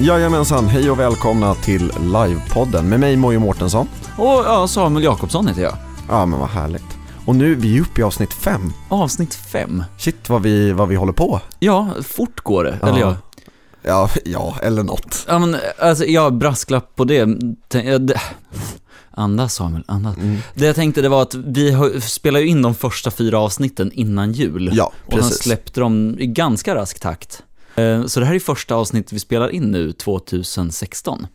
Jajamensan, hej och välkomna till livepodden med mig Mojo Mårtensson. Och ja, Samuel Jakobsson heter jag. Ja men vad härligt. Och nu, vi är uppe i avsnitt fem. Avsnitt fem. Shit vad vi, vad vi håller på. Ja, fort går det. Ja. Eller ja. Ja, ja, eller något. Ja men alltså, jag brasklapp på det. Andas Samuel, andas. Mm. Det jag tänkte det var att vi spelar ju in de första fyra avsnitten innan jul. Ja, och sen precis. släppte de i ganska rask takt. Eh, Så det här är första avsnittet vi spelar in nu, 2016.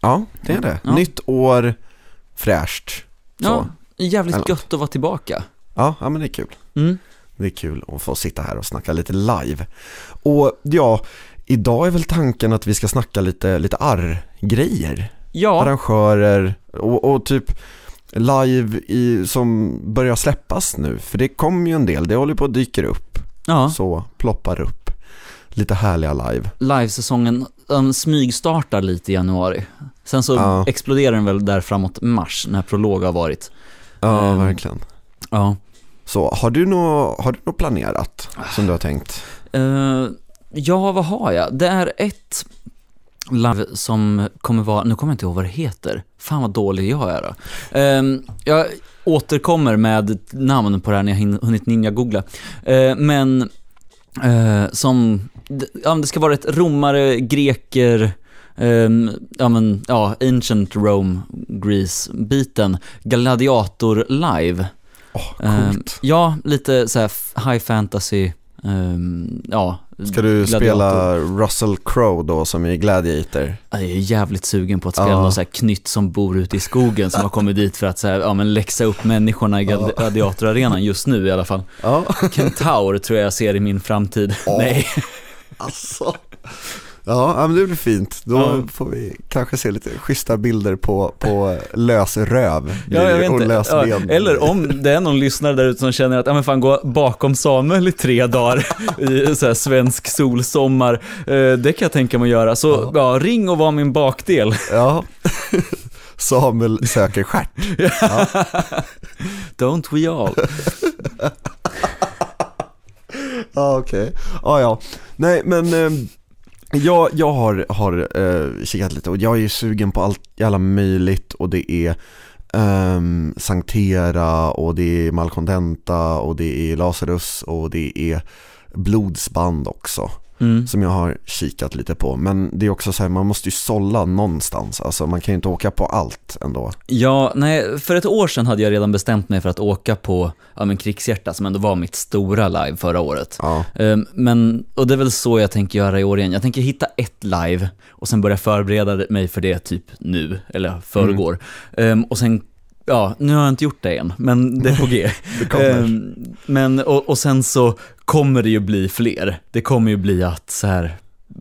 Ja, det är det. Ja. Nytt år, fräscht. Så. Ja, jävligt Eller gött att vara tillbaka. Ja, ja, men det är kul. Mm. Det är kul att få sitta här och snacka lite live. Och ja, idag är väl tanken att vi ska snacka lite, lite arr-grejer. Ja, arrangörer och, och typ live i, som börjar släppas nu. För det kommer ju en del, det håller på att dyka upp. ja. Så ploppar upp lite härliga live. livesäsongen um, smygstartar lite i januari. Sen så Ja. exploderar den väl där framåt mars när prolog har varit. Ja, Ehm. verkligen. Ja. Så har du något har du något planerat som du har tänkt? Eh, ja, vad har jag? Det är ett live som kommer vara, nu kommer jag inte ihåg vad det heter. Fan vad dålig jag är då. Ehm, jag återkommer med namn på det här när jag hunnit ninja-googla. Eh, men eh, som, ja, det ska vara ett romare, greker, ja men, ja, ancient Rome, Greece-biten, Gladiator live. Ehm, coolt. ja, lite så high fantasy, ehm, ja. Ska du gladiator. spela Russell Crowe då som i Gladiator? Jag är jävligt sugen på att spela Ja. någon så här knytt som bor ute i skogen som har kommit dit för att så här, ja, men läxa upp människorna i gladi- gladiatorarenan just nu i alla fall. Ja, Kentaur tror jag jag ser i min framtid. Åh. Nej. Alltså. Ja, men det blir fint. Då Ja. får vi kanske se lite schyssta bilder på, på lös röv Ja, och lös Ja, ben. eller om det är någon lyssnare där ute som känner att, ja men fan gå bakom Samuel i tre dagar i så svensk solsommar. Eh, det kan jag tänka mig att göra. Så ja. ring och var min bakdel. Ja. Samuel söker stjärt. Don't we all? Ja, okej. Ja, ja. Nej, men eh, jag, jag har, har eh, kikat lite och jag är ju sugen på allt jävla möjligt och det är ehm, um, Sanktera och det är Malcontenta och det är Lazarus och det är blodsband också Mm. som jag har kikat lite på. Men det är också så här, man måste ju sålla någonstans. Alltså man kan ju inte åka på allt ändå. Ja, nej, för ett år sedan hade jag redan bestämt mig för att åka på ja, men Krigshjärta som ändå var mitt stora live förra året. Ja, Ehm, Men, och det är väl så jag tänker göra i år igen. Jag tänker hitta ett live och sen börja förbereda mig för det typ nu, eller förrgår. Ehm, och sen, ja, nu har jag inte gjort det än, men det är på G. Ehm, men, och, och sen så kommer det ju bli fler. Det kommer ju bli att så här,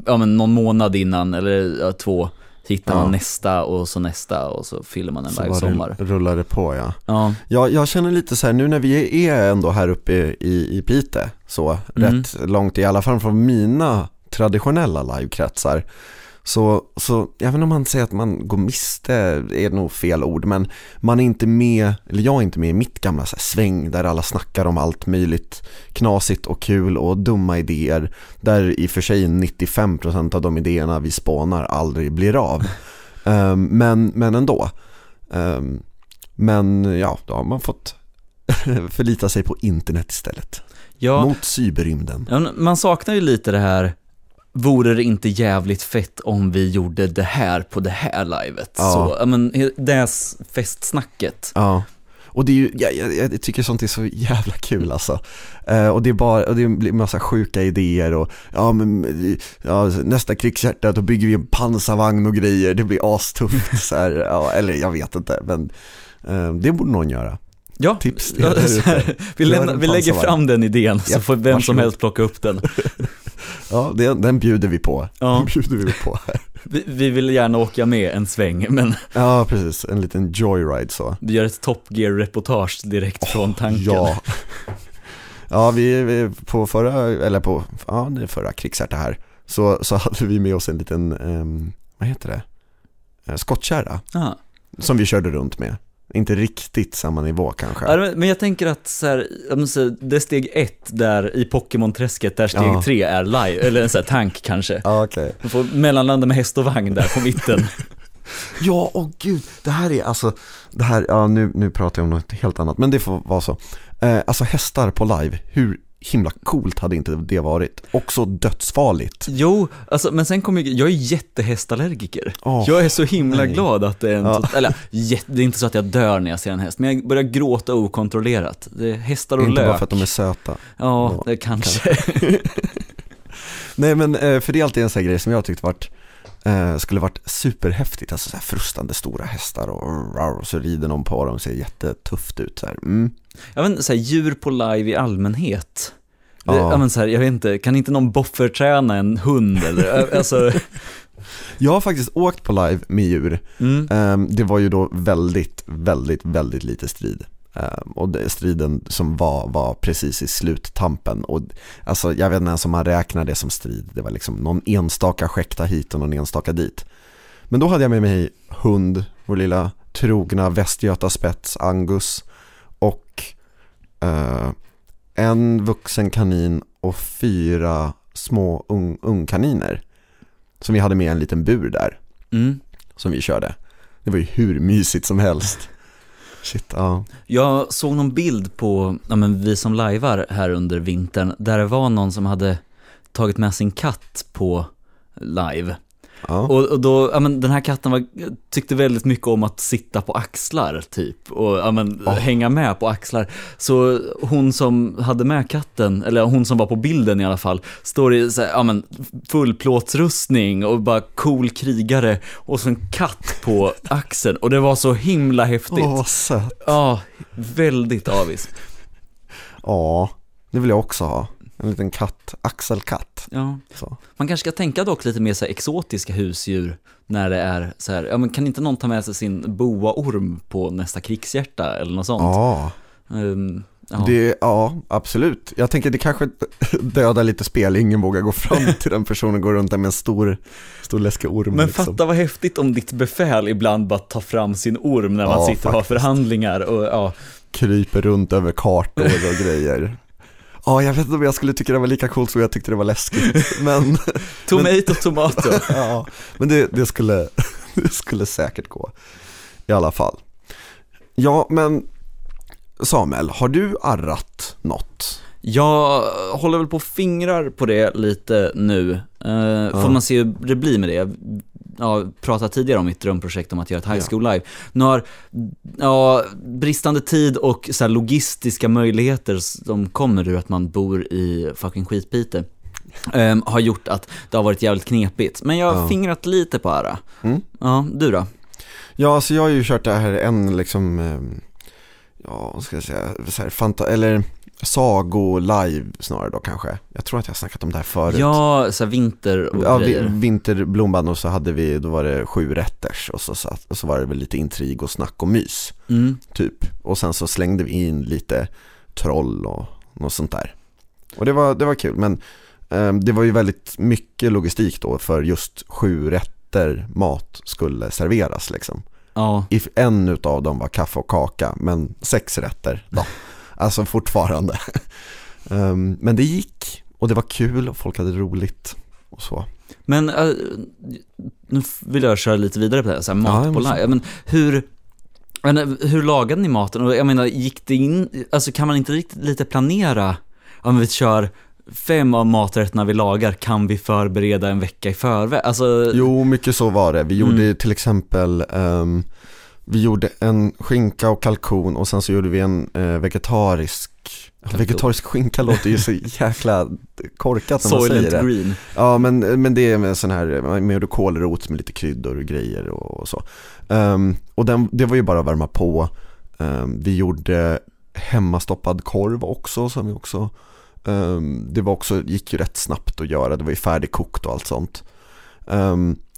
ja men någon månad innan, eller ja, två, hittar Ja. man nästa och så nästa och så fyller man en så bara sommar. rull- rullar det på ja. Ja, Ja, jag känner lite så här nu när vi är ändå här uppe i, i Pite så Mm. rätt långt i alla fall från mina traditionella livekretsar så, så även om man säger att man går miste är nog fel ord men man är inte med, eller jag är inte med i mitt gamla så här, sväng där alla snackar om allt möjligt knasigt och kul och dumma idéer där i och för sig 95% av de idéerna vi spånar aldrig blir av Ehm, men, men ändå Ehm, men ja, då har man fått förlita sig på internet istället. ja, Mot cyberrymden. ja, man saknar ju lite det här, vore det inte jävligt fett om vi gjorde det här på det här livet? Ja. Så, ja men, det är s- festsnacket. Ja. Och det är ju, jag, jag, jag tycker sånt är så jävla kul alltså. Eh, och det är bara, och det blir massa sjuka idéer och ja men ja, nästa krigshjärta då bygger vi en pansarvagn och grejer, det blir astufft så här, ja, eller jag vet inte men eh, det borde någon göra. Ja, Tips ja, så här, vi, lämnar, vi lägger fram den idén så Japp, får vem som varsågod. helst plocka upp den. Ja, den, den bjuder vi på. Ja. Den bjuder vi på här. Vi, vi vill gärna åka med en sväng, men Ja, precis. En liten joyride så. vi gör ett Top Gear-reportage direkt från tanken. Ja. Ja, vi, vi på förra, eller på, ja det är förra krigsärta här, så, så hade vi med oss en liten, ehm, vad heter det, Eh, skottkärra Ja. som vi körde runt med. Inte riktigt samma nivå kanske. Ja, men- jag tänker att så här, det är steg ett där i Pokémon-träsket, där steg Ja. tre är live, eller en sån här tank kanske. Ja, okej. Man får mellanlanda med häst och vagn där på mitten. Ja, åh gud, det här är alltså, det här, ja nu, nu pratar jag om något helt annat, men det får vara så. Eh, alltså hästar på live, hur himla coolt hade inte det varit? Också dödsfarligt. Jo, alltså, men sen kommer jag, jag är jättehästallergiker. Åh, jag är så himla nej. glad att det är en, Ja. så, eller det är inte så att jag dör när jag ser en häst, men jag börjar gråta okontrollerat. Det är hästar och inte lök. bara för att de är söta. Ja, Ja, det kanske. Nej men eh, för det är alltid en sån här grej som jag tyckte varit, eh, skulle varit superhäftigt, alltså så här frustande stora hästar och, och så rider någon på dem och ser jättetufft ut så här. Mm. Jag vet inte, så här, djur på live i allmänhet. Det, Ja. ja. men så här, jag vet inte, kan inte någon bofferträna en hund eller, alltså, Jag har faktiskt åkt på live med djur mm. Ehm, Det var ju då väldigt, väldigt, väldigt lite strid. Ehm, Och striden som var, var precis i sluttampen. Och alltså jag vet inte ens om man räknar det som strid. Det var liksom någon enstaka skäkta hit och någon enstaka dit. Men då hade jag med mig hund, vår lilla trogna västgötaspets Angus. Och eh, en vuxen kanin och fyra små ung, ungkaniner. Som vi hade med i en liten bur där Mm. som vi körde. Det var ju hur mysigt som helst. Shit, ja. Jag såg någon bild på, ja men vi som lajvar här under vintern, där det var någon som hade tagit med sin katt på live ja. Och, och då, ja men den här katten var, tyckte väldigt mycket om att sitta på axlar typ och ja men Ja. hänga med på axlar. Så hon som hade med katten, eller hon som var på bilden i alla fall, står i så här, ja men fullplåtsrustning och bara cool krigare och så en katt på axeln och det var så himla häftigt. Åh, vad sött. Ja, väldigt avis. Ja, det vill jag också ha. En liten katt, axelkatt. Ja. Så. Man kanske ska tänka dock lite mer så här exotiska husdjur när det är så här, ja men kan inte någon ta med sig sin boaorm på nästa krigshjärta eller något sånt? Ja, Ehm, ja. det, ja, absolut. Jag tänker det kanske dödar lite spel, ingen vågar gå fram till den personen och gå runt där med en stor, stor läskig orm. Men liksom. fatta vad häftigt om ditt befäl ibland bara tar fram sin orm när man Ja, sitter och har förhandlingar och ja. Kryper runt över kartor och grejer. Ja, jag vet inte om jag skulle tycka det var lika coolt som jag tyckte det var läskigt. Men, Tomato, tomato. ja, men det, det, skulle, det skulle säkert gå. I alla fall. Ja, men Samuel, har du arrat något? Jag håller väl på fingrar på det lite nu. Uh, Får Ja. man se hur det blir med det. Ja, pratade tidigare om mitt drömprojekt om att göra ett high school live. Nu har ja, bristande tid och så här logistiska möjligheter som kommer ur att man bor i fucking skitpite. ehm, har gjort att det har varit jävligt knepigt. Men jag har Ja. fingrat lite på det. Mm. Ja, du då? Ja, alltså jag har ju kört det här en liksom, eh, ja, vad ska jag säga, så här, fanta eller sago live snarare då kanske. Jag tror att jag har snackat om det här förut. Ja, så vinter och Ja, vi, vinterblomband och så hade vi, då var det sju rätters och så, satt, och så var det väl lite intrig och snack och mys, Mm. typ. Och sen så slängde vi in lite troll och något sånt där. Och det var, det var kul, men eh, det var ju väldigt mycket logistik då för just sju rätter mat skulle serveras liksom. Ja, If en utav dem var kaffe och kaka, men sex rätter då. Alltså fortfarande. Ehm, men det gick och det var kul och folk hade roligt och så. Men äh, nu vill jag köra lite vidare på det här, så här mat Ja, på live. Men hur, men, äh, hur lagade ni maten? Och jag menar, gick det in, alltså kan man inte riktigt lite planera, om vi kör fem av maträtterna vi lagar kan vi förbereda en vecka i förväg? Alltså, Jo, mycket så var det. Vi gjorde Mm. ju till exempel ehm, Vi gjorde en skinka och kalkon och sen så gjorde vi en eh, vegetarisk Kalkon. Vegetarisk skinka låter ju så jäkla korkat när man säger det. Green. Ja men, men det är med sån här, man gjorde kålrot med lite kryddor och grejer och, så. Ehm, och den, det var ju bara att värma på. Ehm, vi gjorde hemmastoppad korv också som vi också, ehm, det var också, gick ju rätt snabbt att göra, det var ju färdigkokt och allt sånt.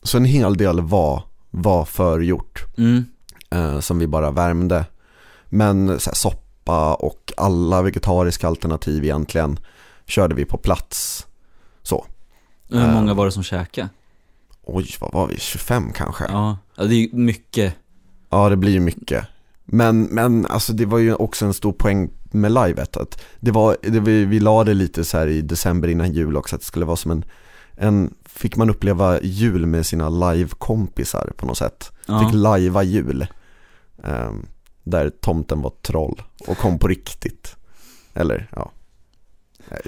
Så en hel del var, var förgjort Mm. Eh, som vi bara värmde. Men så här, soppa och alla vegetariska alternativ egentligen körde vi på plats. Så. Hur många var det som käkade? Oj, vad var vi? 25 kanske? Ja, Ja, ja det är ju mycket. det blir ju mycket. Men, men alltså det var ju också en stor poäng med livet att det var, det, vi, vi la det lite så i december innan jul också att det skulle vara som en, en fick man uppleva jul med sina live-kompisar på något sätt. Ja. Fick lajva jul. Ehm, där tomten var troll och kom på riktigt. Eller ja,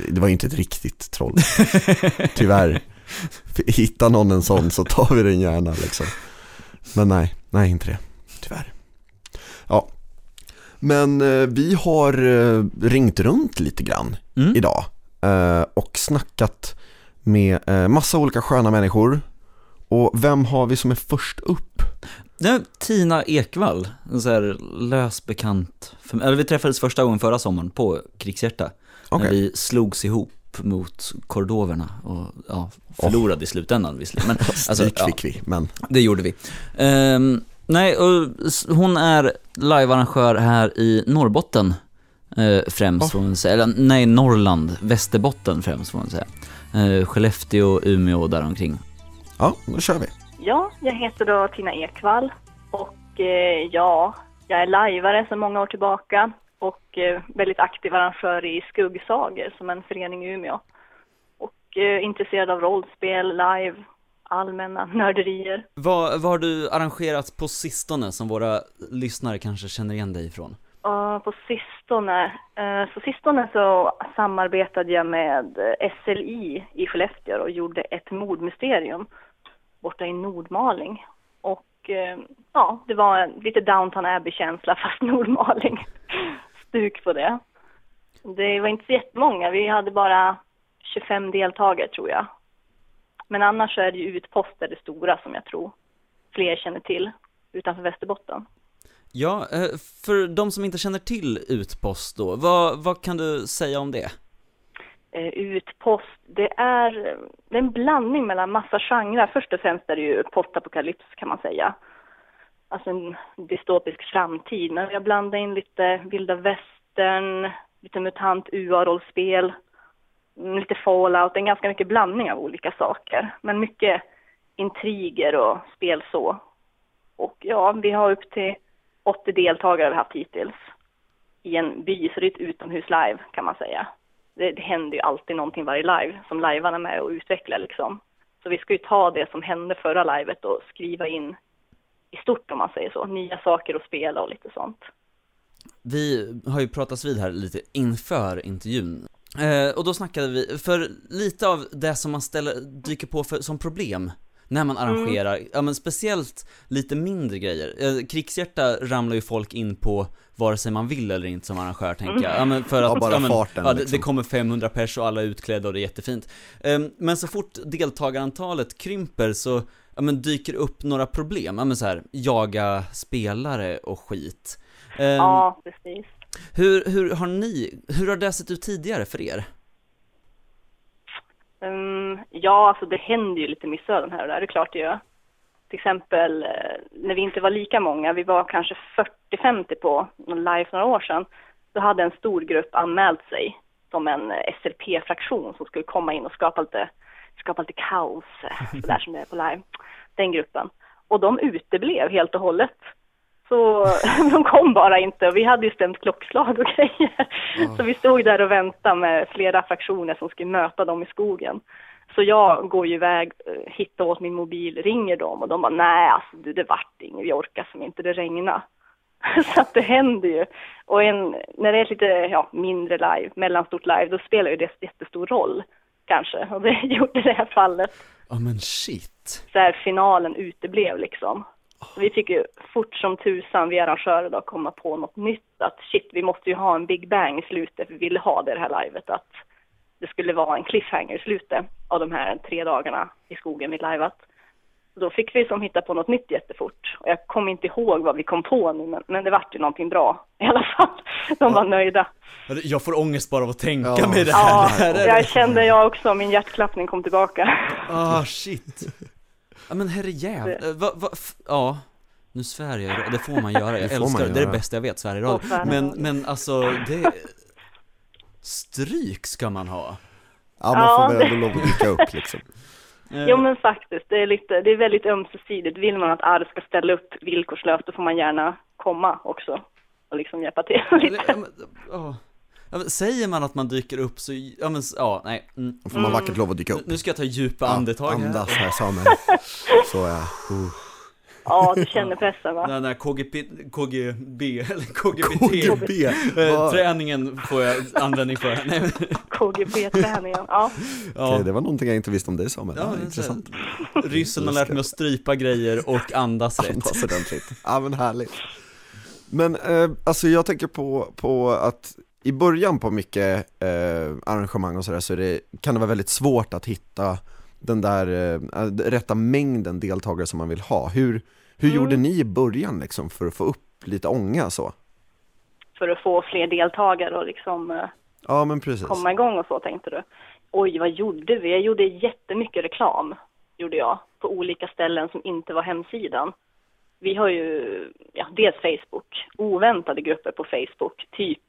det var ju inte ett riktigt troll. Tyvärr. Hitta någon en sån så tar vi den gärna liksom. Men nej, nej inte det. Tyvärr. Ja. Men eh, vi har eh, ringt runt lite grann Mm. idag eh, och snackat med eh, massa olika sköna människor. Och vem har vi som är först upp? Är Tina Ekvall, en så här lös bekant. För, eller vi träffades första gången förra sommaren på Krigshjärta. Okej. När vi slogs ihop mot kordoverna och ja, förlorade i slutändan visserligen. Men alltså, ja, fick vi, men det gjorde vi. Ehm, nej, och hon är livearrangör här i Norrbotten eh, främst Ja. får man säga. Eller nej, Norrland, Västerbotten främst får man säga. Eh, Skellefteå, Umeå och däromkring. ja, då kör vi. Ja, jag heter då Tina Ekvall och eh, ja, jag är lajvare sedan många år tillbaka och eh, väldigt aktiv arrangör i Skuggsager som en förening i Umeå. Och eh, intresserad av rollspel, live, allmänna nörderier. Vad, vad har du arrangerat på sistone som våra lyssnare kanske känner igen dig ifrån? Och på sistone, eh, så sistone så samarbetade jag med eh, SLI i Skellefteå och gjorde ett mordmysterium borta i Nordmaling. Och eh, ja, det var lite Downton Abbey-känsla fast Nordmaling. Stuk på det. Det var inte så jättemånga, vi hade bara 25 deltagare tror jag. Men annars så är det ju utposter det stora som jag tror fler känner till utanför Västerbotten. Ja, eh, för de som inte känner till Utpost då, vad, vad kan du säga om det? Eh, utpost. Det är, det är en blandning mellan massa genrer. Först och främst är det ju postapokalyps kan man säga. Alltså en dystopisk framtid. Men vi har blandat in lite vilda västern, lite mutant UA-rollspel, lite fallout. Det är ganska mycket blandning av olika saker. Men mycket intriger och spel så. Och ja, vi har upp till 80 deltagare vi haft hittills i en by, så det är ett utomhus-live kan man säga det, det händer ju alltid någonting varje live som livearna är med och utvecklar liksom. Så vi ska ju ta det som hände förra livet och skriva in i stort om man säger så, nya saker att spela och lite sånt. Vi har ju pratats vid här lite inför intervjun. Eh, och då snackade vi, för lite av det som man ställer, dyker på för, som problem när man arrangerar, ja men speciellt lite mindre grejer. Eh, krigshjärta ramlar ju folk in på vare sig man vill eller inte som arrangör tänker jag. Ja men för att, Ja, bara men, farten, ja, det, liksom. det kommer 500 pers och alla är utklädda och det är jättefint. Eh, men så fort deltagarantalet krymper så, ja men dyker upp några problem, ja men så här, jaga spelare och skit. Eh, Ja, precis. hur, hur har ni, hur har det sett ut tidigare för er? Um, ja, alltså det händer ju lite missöden här och där, det är klart det gör. Till exempel eh, när vi inte var lika många, vi var kanske 40-50 på live för några år sedan, då hade en stor grupp anmält sig som en eh, SLP-fraktion som skulle komma in och skapa lite, skapa lite kaos, eh, sådär som det är på live. Den gruppen. Och de uteblev helt och hållet. Så de kom bara inte och vi hade ju stämt klockslag och grejer. Så vi stod där och väntade med flera fraktioner som skulle möta dem i skogen. Så jag går ju iväg, eh, hittar åt min mobil, ringer dem och de bara nej alltså du, det vart inget, vi orkar som inte, det regnar. Så att det händer ju. Och en, när det är ett lite ja, mindre live, mellanstort live, då spelar ju det jättestor roll kanske. Och det gjorde det här fallet Ja men shit. så här finalen uteblev liksom. Vi fick ju fort som tusan, vi arrangörer då, komma på något nytt. Att shit, vi måste ju ha en Big Bang i slutet, för vi ville ha det, här livet. Att det skulle vara en cliffhanger i slutet av de här tre dagarna i skogen vi liveat. Då fick vi som hitta på något nytt jättefort. Och jag kommer inte ihåg vad vi kom på nu, men, men det vart ju någonting bra i alla fall. De var nöjda. Jag får ångest bara av att tänka Ja. mig det här. Ja, det här är... jag kände jag också, min hjärtklappning kom tillbaka. Ah shit. Ja men herrejävlar, va, va, f- ja. Nu svär jag, det får man göra, jag Det älskar det, det är det bästa jag vet, svär i radio. Men, men alltså, det... Stryk ska man ha. Ja, man Ja, får väl ändå lov att dyka upp liksom. Eh, Jo men faktiskt, det är, lite, det är väldigt ömsesidigt. Vill man att Arr ska ställa upp villkorslöst, då får man gärna komma också. och liksom hjälpa till lite. ja, men, ja. Säger man att man dyker upp så, ja men, ja, nej. Mm. Då får man vackert lov att dyka upp. Nu ska jag ta djupa andetag här. Andas här Samuel. Så ja. Uh. Ja, du känner pressen va? Den KGP, KGB, eller KGBT KGB. eh, Träningen får jag användning för. KGB-träningen, ja. ja. Okej, det var någonting jag inte visste om dig Samuel. Ja, intressant. Ryssen har lärt mig att strypa grejer och andas rätt. Andas ordentligt. Ja men härligt. Men eh, alltså jag tänker på, på att i början på mycket eh, arrangemang och sådär så är det, kan det vara väldigt svårt att hitta den där eh, rätta mängden deltagare som man vill ha. Hur, hur Mm. gjorde ni i början liksom för att få upp lite ånga så? För att få fler deltagare och liksom eh, Ja men precis. komma igång och så tänkte du. Oj, vad gjorde vi? Jag gjorde jättemycket reklam, gjorde jag, på olika ställen som inte var hemsidan. Vi har ju, ja, dels Facebook, oväntade grupper på Facebook, typ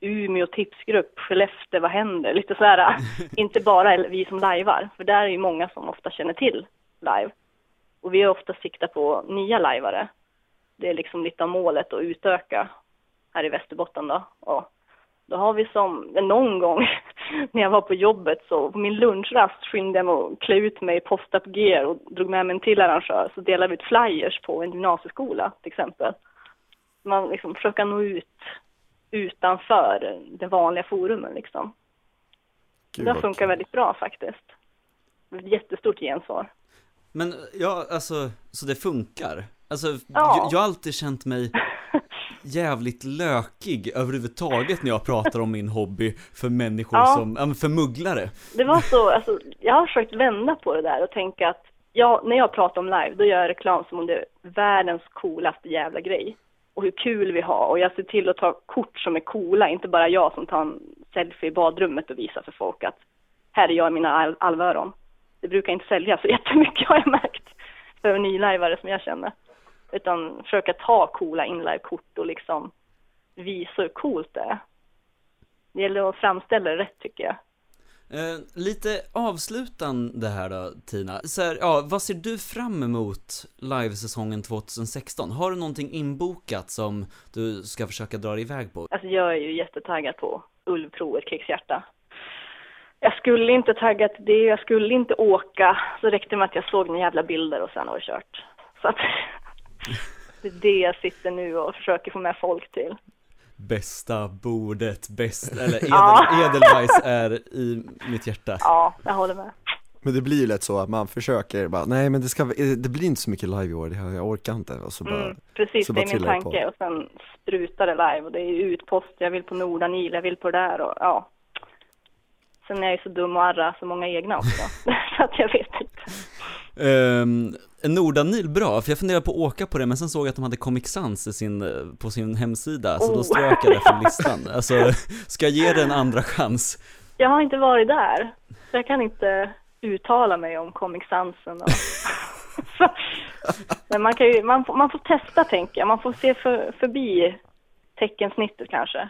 Umeå tipsgrupp, Skellefteå, vad händer? Lite sådär, inte bara vi som lajvar, för där är ju många som ofta känner till live. Och vi har ofta siktat på nya lajvare. Det är liksom lite av målet att utöka här i Västerbotten då. Och då har vi som, någon gång när jag var på jobbet så på min lunchrast skyndade jag mig att klä ut mig i post-up gear och drog med mig en till arrangör så delade vi ut flyers på en gymnasieskola till exempel. Man liksom försöker nå ut utanför den vanliga forumen liksom. Gud, det vad funkar kul. väldigt bra faktiskt. Jättestort gensvar. Men ja, alltså, så det funkar? Alltså, Ja. jag, jag har alltid känt mig jävligt lökig överhuvudtaget när jag pratar om min hobby för människor Ja. som, ja för mugglare. Det var så, alltså, jag har försökt vända på det där och tänka att jag, när jag pratar om live, då gör jag reklam som om det är världens coolaste jävla grej. Och hur kul vi har. Och jag ser till att ta kort som är coola, inte bara jag som tar en selfie i badrummet och visar för folk att här är jag i mina al- alvöron. Det brukar inte sälja så jättemycket har jag märkt. För nylajvare som jag känner. Utan försöka ta coola inlive-kort och liksom visa hur coolt det är. Det gäller att framställa det rätt tycker jag. Eh, lite avslutande här då, Tina. Så här, ja, vad ser du fram emot livesäsongen 2016? Har du någonting inbokat som du ska försöka dra dig iväg på? Alltså jag är ju jättetaggad på Ulvprovet, krigshjärta. Jag skulle inte tagga till det, jag skulle inte åka. Så räckte det med att jag såg några jävla bilder och sen var det kört. Så att det är det jag sitter nu och försöker få med folk till. Bästa bordet, bäst, eller edel, Ja. Edelweiss är i mitt hjärta. Ja, jag håller med. Men det blir ju lätt så att man försöker bara, nej men det ska, det blir inte så mycket live i år, det- jag orkar inte. Och så bara, Mm, precis, så det bara är min det på. tanke. Och sen sprutar det live och det är ju utpost, jag vill på Nordanil, jag vill på det där och ja. Sen är jag ju så dum och arra så många egna också. så att jag vet inte. Um, Nordanil, bra, för jag funderade på att åka på det, men sen såg jag att de hade Comic Sans i sin, eh, på sin hemsida, så då Oh. strök jag det från listan. Alltså, ska jag ge det en andra chans? Jag har inte varit där, så jag kan inte uttala mig om Comic Sansen och... Men man kan ju, man, får- man får testa tänker jag, man får se för, förbi teckensnittet kanske.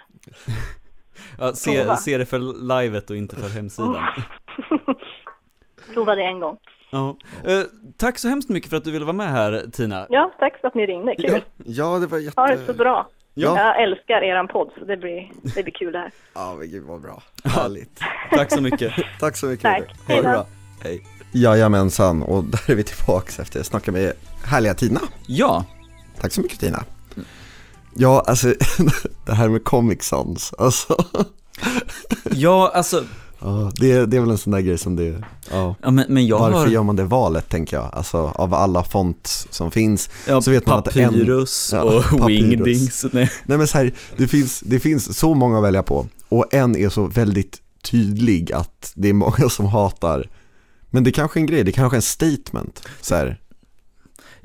Ja, se, se det för livet och inte för hemsidan. Prova det en gång. Ja. Eh, tack så hemskt mycket för att du ville vara med här, Tina. Ja, tack för att ni ringde, kul. ja det var jätte... Ha det så bra. Ja. Jag älskar eran podd, så det blir, det blir kul det här. Ja men gud vad bra, härligt. Tack så mycket. Tack så mycket. Tack. Ha Hej det bra. Hej. Jajamensan, och där är vi tillbaks efter att snacka med härliga Tina. Ja, Tack så mycket Tina. Ja, alltså det här med Comic Sans, alltså. ja alltså, Ja, det, det är väl en sån där grej som det, ja. ja, men, men jag Varför har gör man det valet tänker jag? Alltså av alla font som finns ja, så vet man att en- Papyrus Ja, och Papyrus. Wingdings. Nej. Nej men så här, det finns, det finns så många att välja på och en är så väldigt tydlig att det är många som hatar Men det är kanske är en grej, det är kanske är en statement så här.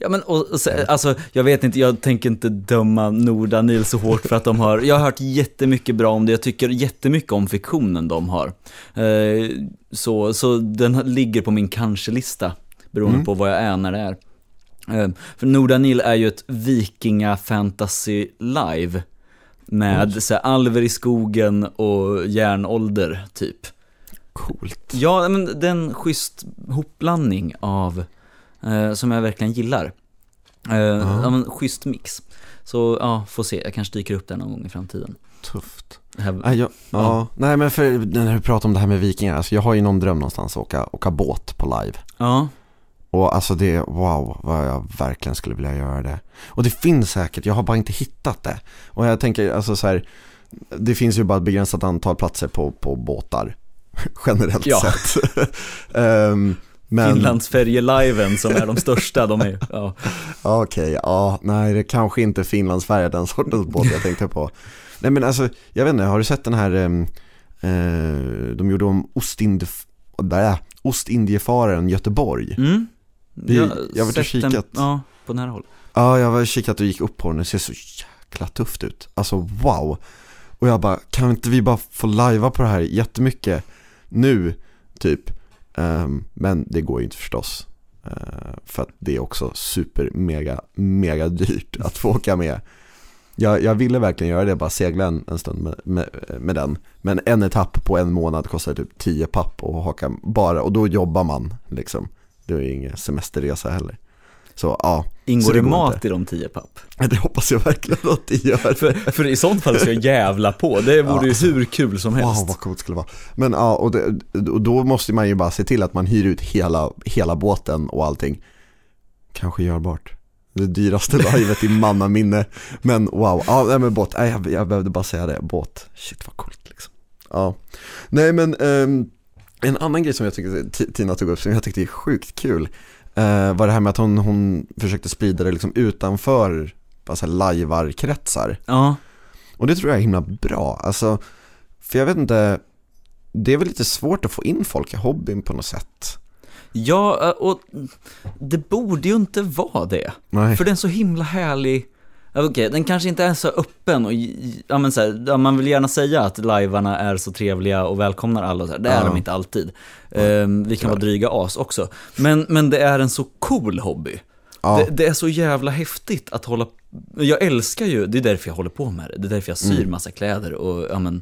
Ja men och, och, så- alltså, jag vet inte, jag tänker inte döma Nordanil så hårt för att de har, jag har hört jättemycket bra om det, jag tycker jättemycket om fiktionen de har. Eh, så, så den ligger på min kanske-lista, beroende Mm. på vad jag är när det är. Eh, för Nordanil är ju ett vikinga-fantasy live, med så här, alver i skogen och järnålder, typ. Coolt Ja, men en schysst hopblandning av, eh, som jag verkligen gillar. Eh, ja. men schysst mix. Så ja, får se, jag kanske dyker upp där någon gång i framtiden. Tufft. Här, jag, ja. Ja. Nej men för när du pratar om det här med vikingar, alltså jag har ju någon dröm någonstans att åka, åka båt på live. ja, Och alltså det, wow, vad jag verkligen skulle vilja göra det. Och det finns säkert, jag har bara inte hittat det. Och jag tänker, alltså så här, det finns ju bara ett begränsat antal platser på, på båtar. Generellt Ja. sett. Ehm, men, Finlandsfärjeliven som är de största, de är ja. Okej, ja, nej det kanske inte Finlandsfärja den sortens båt jag tänkte på. Nej men alltså, jag vet inte, har du sett den här, ehm, eh, de gjorde om Ostind, där, Ostindiefararen Göteborg. Mm. Det- jag har varit och kikat. Ja, på nära håll. Ja, jag var kikat och gick upp på den, det ser så jäkla tufft ut. Alltså wow. Och jag bara, kan inte vi bara få lajva på det här jättemycket nu, typ. Ehm, men det går ju inte förstås. Ehm, för att det är också super, mega, mega dyrt att få åka med. Jag, jag ville verkligen göra det, bara segla en, en stund med, med, med den. Men en etapp på en månad kostar typ 10 papp och haka bara, och då jobbar man liksom. Det är ju ingen semesterresa heller. Så ja, Ingår det det mat inte. i de tio papp? det hoppas jag verkligen att det gör. För, för i sånt fall ska jag jävla på, det vore Ja. ju hur kul som helst. Wow vad coolt det skulle vara. Men ja, och, det, och då måste man ju bara se till att man hyr ut hela, hela båten och allting. Kanske görbart. Det dyraste livet i mannaminne. Men wow, ja nej, men båt, nej, jag, jag behövde bara säga det, båt. Shit vad coolt liksom. Ja. Nej men ehm, en annan grej som jag tycker T- Tina tog upp som jag tyckte är sjukt kul. Eh, var det här med att hon, hon försökte sprida det liksom utanför lajvarkretsar. Ja, Och det tror jag är himla bra. Alltså, för jag vet inte, det är väl lite svårt att få in folk i hobbyn på något sätt. ja, och det borde ju inte vara det. Nej. För den är så himla härlig. Okej, den kanske inte är så öppen och, ja men så här, ja, man vill gärna säga att livearna är så trevliga och välkomnar alla och så här. Det är Ja. de inte alltid. Ehm, vi kan vara dryga as också. Men, men det är en så cool hobby. Det, det är så jävla häftigt att hålla, jag älskar ju, det är därför jag håller på med det. Det är därför jag syr Mm. massa kläder och, ja men,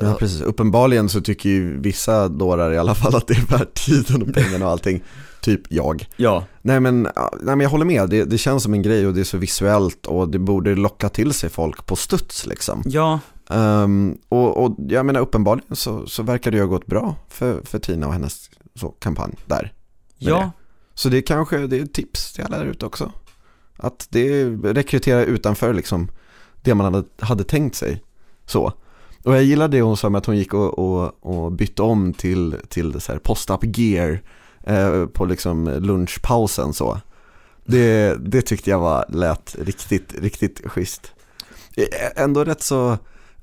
ja, precis. Uppenbarligen så tycker ju vissa dårar i alla fall att det är värt tiden och pengarna och allting. Typ jag. ja, Nej men, nej men jag håller med, det, det känns som en grej och det är så visuellt och det borde locka till sig folk på studs liksom. ja, Ehm, och, och jag menar uppenbarligen så, så verkar det ju ha gått bra för, för Tina och hennes så, kampanj där. ja, det. Så det kanske det är ett tips till alla där ute också. Att det rekryterar utanför liksom det man hade, hade tänkt sig. Så. Och jag gillar det hon sa med att hon gick och, och, och bytte om till, till så här post-up gear eh, på liksom lunchpausen så. Det, det tyckte jag var, lät riktigt, riktigt schysst. Eh, Ändå rätt så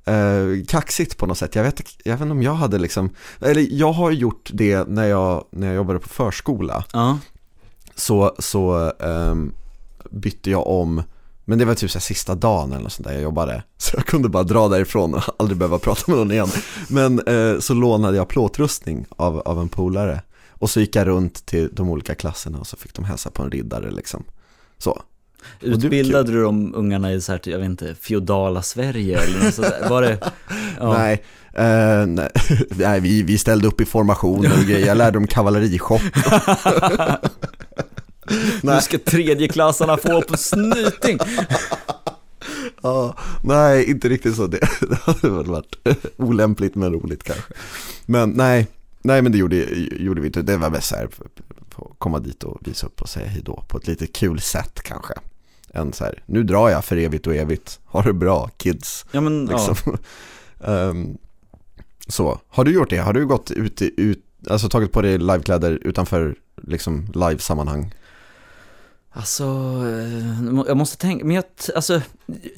eh, kaxigt på något sätt. Jag vet, jag vet inte om jag hade liksom, eller jag har gjort det när jag, när jag jobbade på förskola ja, så, så ehm, bytte jag om men det var typ så sista dagen eller något sånt där jag jobbade Så jag kunde bara dra därifrån och aldrig behöva prata med någon igen Men eh, så lånade jag plåtrustning av, av en polare Och så gick jag runt till de olika klasserna och så fick de hälsa på en riddare liksom Så Utbildade du de ungarna i så här, jag vet inte, feodala Sverige eller något sånt? Var det, ja. Nej, eh, nej, nej vi, vi ställde upp i formation och grejer, jag lärde dem kavallerichock Nu ska tredjeklassarna få på snyting. Ja, nej, inte riktigt så. Det, det hade väl varit olämpligt men roligt kanske. Men nej, nej men det gjorde, gjorde vi inte. Det var bäst så här, komma dit och visa upp och säga hej då på ett lite kul sätt kanske. Än så här, nu drar jag för evigt och evigt. Ha det bra kids. Ja men, ja. Liksom. Ehm, så, har du gjort det? Har du gått ut, i- ut alltså tagit på dig livekläder utanför liksom live-sammanhang? Alltså, eh, jag måste tänka, men jag, alltså,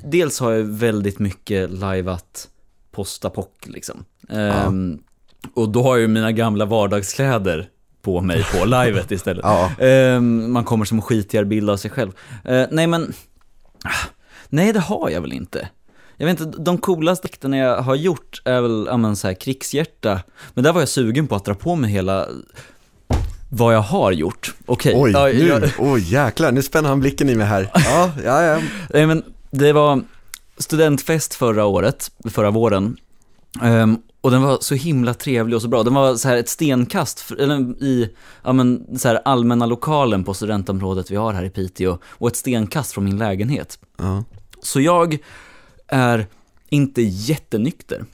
dels har jag väldigt mycket liveat postapoc liksom. Ehm, Och då har jag ju mina gamla vardagskläder på mig på livet istället. Ja, Ehm, man kommer som en skitigare bild av sig själv. Eh, nej men, ah, nej det har jag väl inte. Jag vet inte, de coolaste dikterna jag har gjort är väl, ja men så här, krigshjärta. Men där var jag sugen på att dra på mig hela, vad jag har gjort. Okej, oj, ja, nu, jag- oj jäklar, nu spänner han blicken i mig här. Ja, ja, ja. Nej men det var studentfest förra året, förra våren. Ehm, och den var så himla trevlig och så bra. Den var så här ett stenkast för, eller i ja, men, så här allmänna lokalen på studentområdet vi har här i Piteå. Och ett stenkast från min lägenhet. ja. Så jag är inte jättenykter.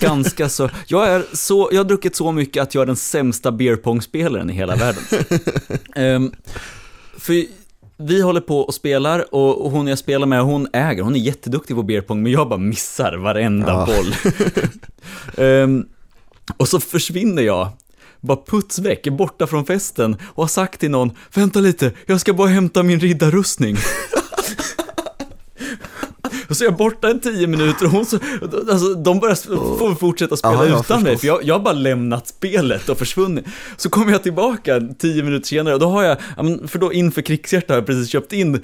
Ganska så, jag är så, jag har druckit så mycket att jag är den sämsta beerpong-spelaren i hela världen. Ehm, för vi håller på och spelar och hon jag spelar med, hon äger, hon är jätteduktig på beerpong, men jag bara missar varenda Ja. boll. Ehm, och så försvinner jag, bara puts väck, är borta från festen och har sagt till någon, vänta lite, jag ska bara hämta min riddarrustning. Och så är jag borta en tio minuter och hon så, alltså de börjar, får fortsätta spela Ja, utan mig, förstås. för jag, jag har bara lämnat spelet och försvunnit. Så kommer jag tillbaka tio minuter senare och då har jag, för då inför krigshjärta har jag precis köpt in,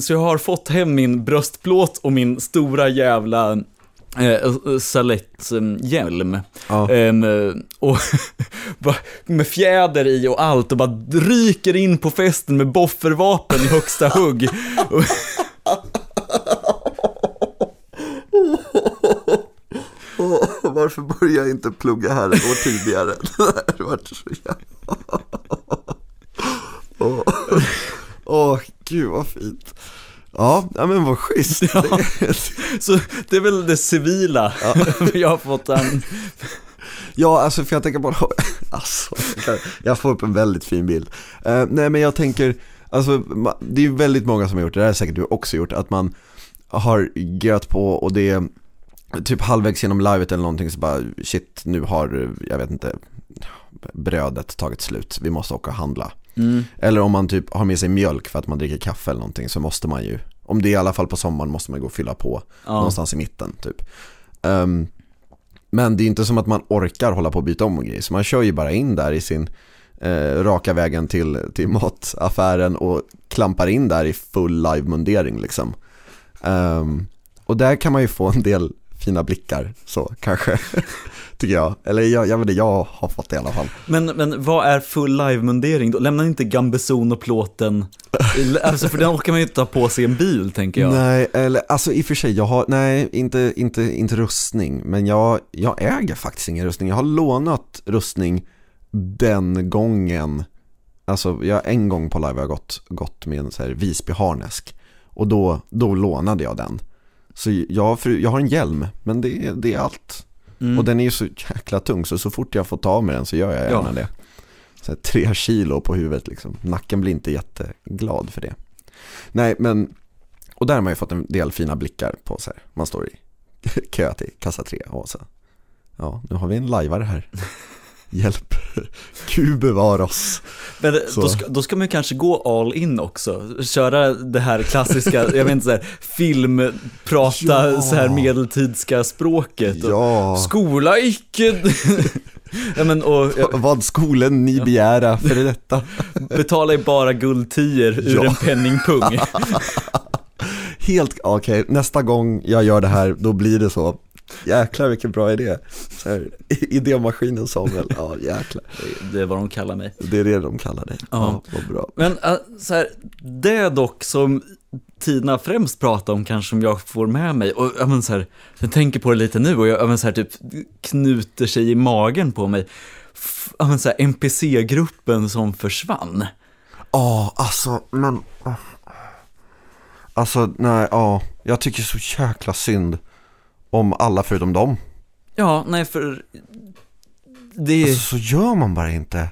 så jag har fått hem min bröstplåt och min stora jävla eh, saletthjälm. Ja. Ehm, och med fjäder i och allt och bara ryker in på festen med boffervapen i högsta hugg. Och- varför börjar jag inte plugga här ett år tidigare? Det har varit så jävla... Åh, Åh, gud vad fint. Ja, ja men vad schysst. Ja. Så det är väl det civila jag har fått en... Ja, alltså för jag tänker bara, alltså, jag får upp en väldigt fin bild. Eh, nej men jag tänker, alltså det är ju väldigt många som har gjort det, det har säkert du också gjort, att man har gött på och det typ halvvägs genom livet eller någonting så bara shit, nu har, jag vet inte, brödet tagit slut, vi måste åka och handla. Mm. Eller om man typ har med sig mjölk för att man dricker kaffe eller någonting så måste man ju, om det är i alla fall på sommaren måste man gå och fylla på Ja. någonstans i mitten typ. Ehm, men det är inte som att man orkar hålla på och byta om och grejer, så man kör ju bara in där i sin eh, raka vägen till, till mataffären och klampar in där i full live-mundering liksom. Ehm, och där kan man ju få en del fina blickar så kanske, tycker jag. Eller jag, jag vet inte, jag har fått det i alla fall. Men, men vad är full live-mundering då? Lämnar inte gambeson och plåten? Alltså för den orkar man ju inte ta på sig i en bil, tänker jag. Nej, eller alltså i och för sig, jag har, nej, inte, inte, inte rustning, men jag, jag äger faktiskt ingen rustning. Jag har lånat rustning den gången, alltså jag en gång på live har jag gått, gått med en så här Visby harnesk och då, då lånade jag den. Så jag, jag har en hjälm, men det, är- det är allt. Mm. Och den är ju så jäkla tung, så så fort jag får ta med den så gör jag Ja. gärna det. Så här, tre kilo på huvudet liksom. Nacken blir inte jätteglad för det. Nej, men, och där har man ju fått en del fina blickar på så här. Man står i kö till kassa tre och så, ja, nu har vi en lajvare här. Hjälp, Gud bevar oss. Men Så. då ska, då ska man kanske gå all in också. Köra det här klassiska, jag vet inte så här, film, prata Ja. så här medeltidska språket. Och, Ja, Skola icke... ja, men, och, vad skolen ni begära för detta. betala i bara guldtior ur Ja. en penningpung. Helt, okej, nästa gång jag gör det här, då blir det så. Jäklar vilken bra idé. Så här, idémaskinen Samuel, ja jäklar. Det är vad de kallar mig. Det är det de kallar dig. Ja. Ja, vad bra. Men äh, så här, det dock som Tina främst pratar om kanske som jag får med mig och jag, men, så här, jag tänker på det lite nu och jag, jag men, så här, typ knuter sig i magen på mig. F- ja, men, så här, NPC-gruppen som försvann. Ja, alltså, men... Alltså, nej, ja. Jag tycker så jäkla synd om alla förutom dem. Ja, nej för det Alltså, så gör man bara inte.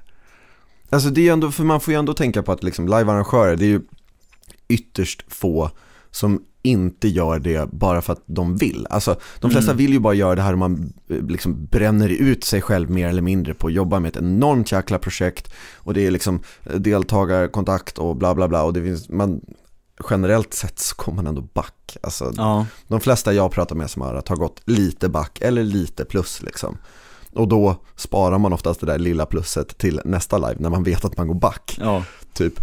Alltså det är ändå, för man får ju ändå tänka på att liksom livearrangörer, det är ju ytterst få som inte gör det bara för att de vill. Alltså de flesta Mm. vill ju bara göra det här och man eh, liksom bränner ut sig själv mer eller mindre på att jobba med ett enormt jäkla projekt och det är liksom eh, deltagarkontakt och bla bla bla och det finns, man generellt sett så kommer man ändå back. Alltså Ja, de flesta jag pratar med som har har gått lite back eller lite plus liksom. Och då sparar man oftast det där lilla plusset till nästa live när man vet att man går back. ja. Typ.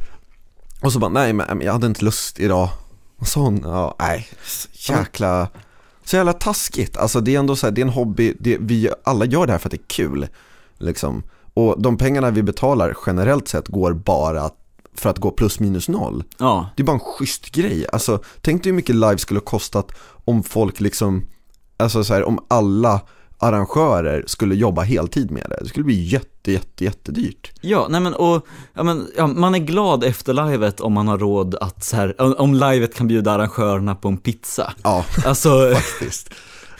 Och så bara, nej men jag hade inte lust idag. Och sån, ja, nej, jäkla, så jävla taskigt. Alltså det är ändå så här, det är en hobby, det, vi alla gör det här för att det är kul. Liksom. Och de pengarna vi betalar generellt sett går bara för att gå plus minus noll. ja. Det är bara en schysst grej. Alltså, tänk dig hur mycket live skulle ha kostat om folk liksom, alltså så här, om alla, arrangörer skulle jobba heltid med det. Det skulle bli jätte, jätte, jättedyrt. Ja, nej men och, ja, men, ja, man är glad efter livet om man har råd att så här, om- livet kan bjuda arrangörerna på en pizza. Ja, Alltså, faktiskt.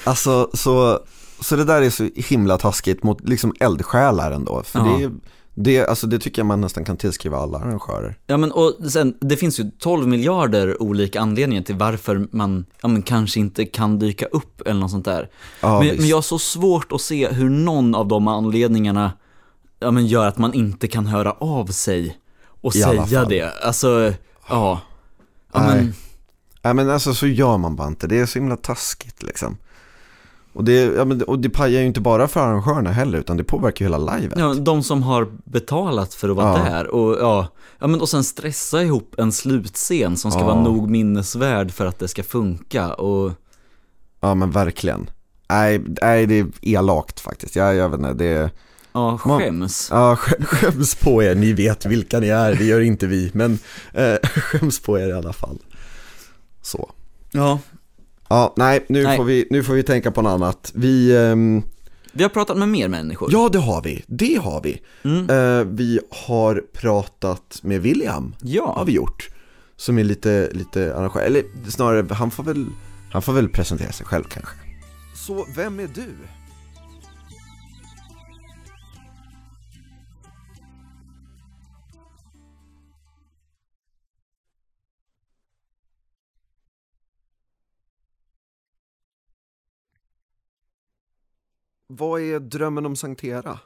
Alltså, så, så det där är så himla taskigt mot liksom eldsjälar ändå. För Ja. det, det, alltså det tycker jag man nästan kan tillskriva alla arrangörer. ja men och sen, det finns ju 12 miljarder olika anledningar till varför man, ja men kanske inte kan dyka upp eller något sånt där. Ja, men, men jag har så svårt att se hur någon av de anledningarna, ja men gör att man inte kan höra av sig och I säga det. Alltså, ja. ja men, Nej men alltså så gör man bara inte, det är så himla taskigt liksom. Och det, ja, men, och det pajar ju inte bara för arrangörerna heller, utan det påverkar ju hela livet. Ja, de som har betalat för att vara Ja. där och ja, ja men och sen stressa ihop en slutscen som ska Ja. vara nog minnesvärd för att det ska funka och Ja men verkligen. Nej, nej det är elakt faktiskt. Jag, jag vet inte, det ja, Man- skäms. Ja, sk- skäms på er, ni vet vilka ni är, det gör inte vi. Men eh, skäms på er i alla fall. Så. Ja. Ja, nej, nu, Nej. Får, vi, nu får vi tänka på något annat. Vi, ehm, Vi har pratat med mer människor. ja det har vi, det har vi. Mm. Eh, vi har pratat med William, har Ja. vi gjort. Som är lite, lite arrangör, eller snarare, han får väl, han får väl presentera sig själv kanske. Så vem är du? Vad är drömmen om Sanktera?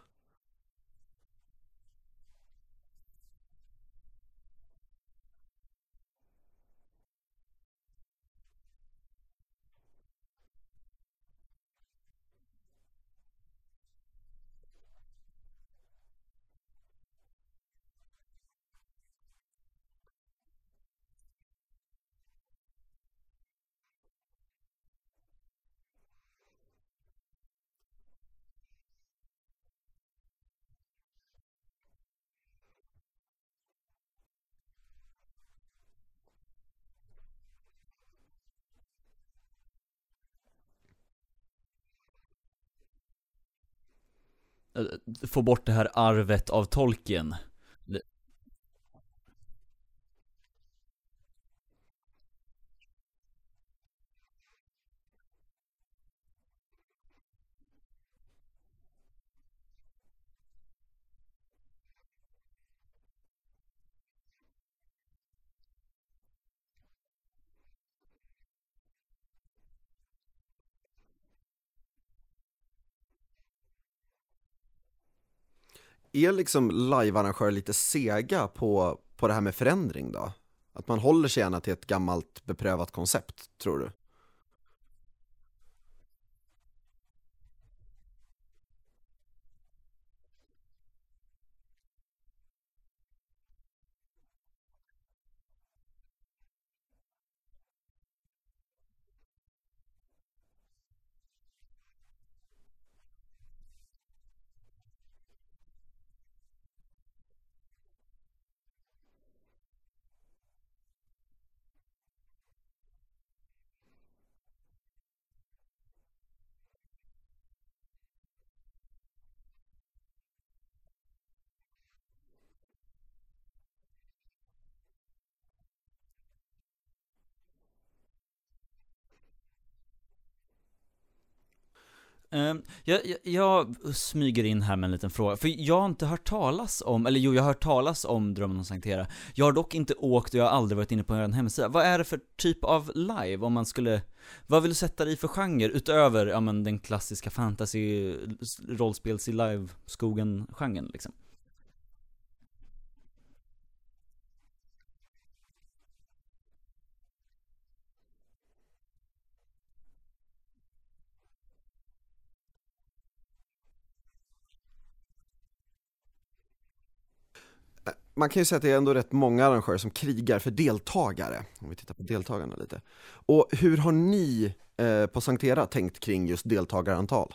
Eh, få bort det här arvet av Tolkien. Är liksom livearrangörer lite sega på, på det här med förändring då? Att man håller sig gärna till ett gammalt beprövat koncept, tror du? Ehm, jag, jag, jag smyger in här med en liten fråga, för jag har inte hört talas om, eller jo jag har hört talas om Drömmen om Sankt Hera. Jag har dock inte åkt och jag har aldrig varit inne på en hemsida Vad är det för typ av live om man skulle, vad vill du sätta det i för genre utöver, ja men den klassiska fantasy, rollspels i live-skogen-genren liksom? Man kan ju säga att det är ändå rätt många arrangörer som krigar för deltagare, om vi tittar på deltagarna lite. Och hur har ni eh, på Sanktera tänkt kring just deltagarantal?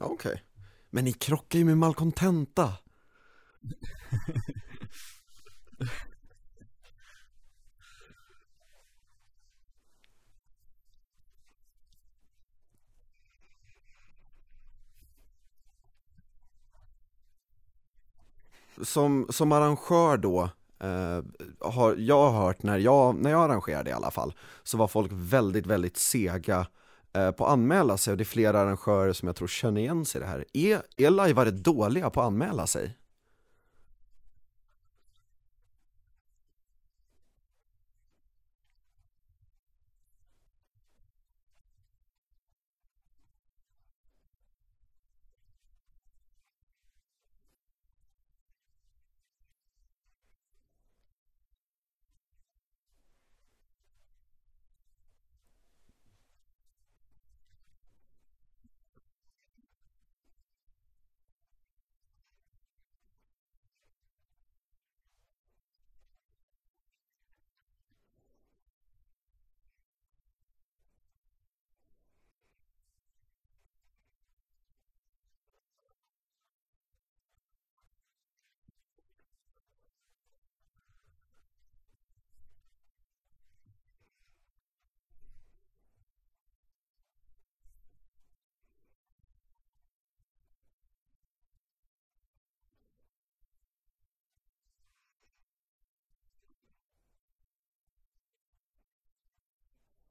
Okej. Okej. Men ni krockar ju med Malcontenta. Som, som arrangör då, eh, har jag hört när jag, när jag arrangerade i alla fall, så var folk väldigt, väldigt sega eh, Eh, på att anmäla sig och det är flera arrangörer som jag tror känner igen sig i det här. Är, är lajvare dåliga på att anmäla sig?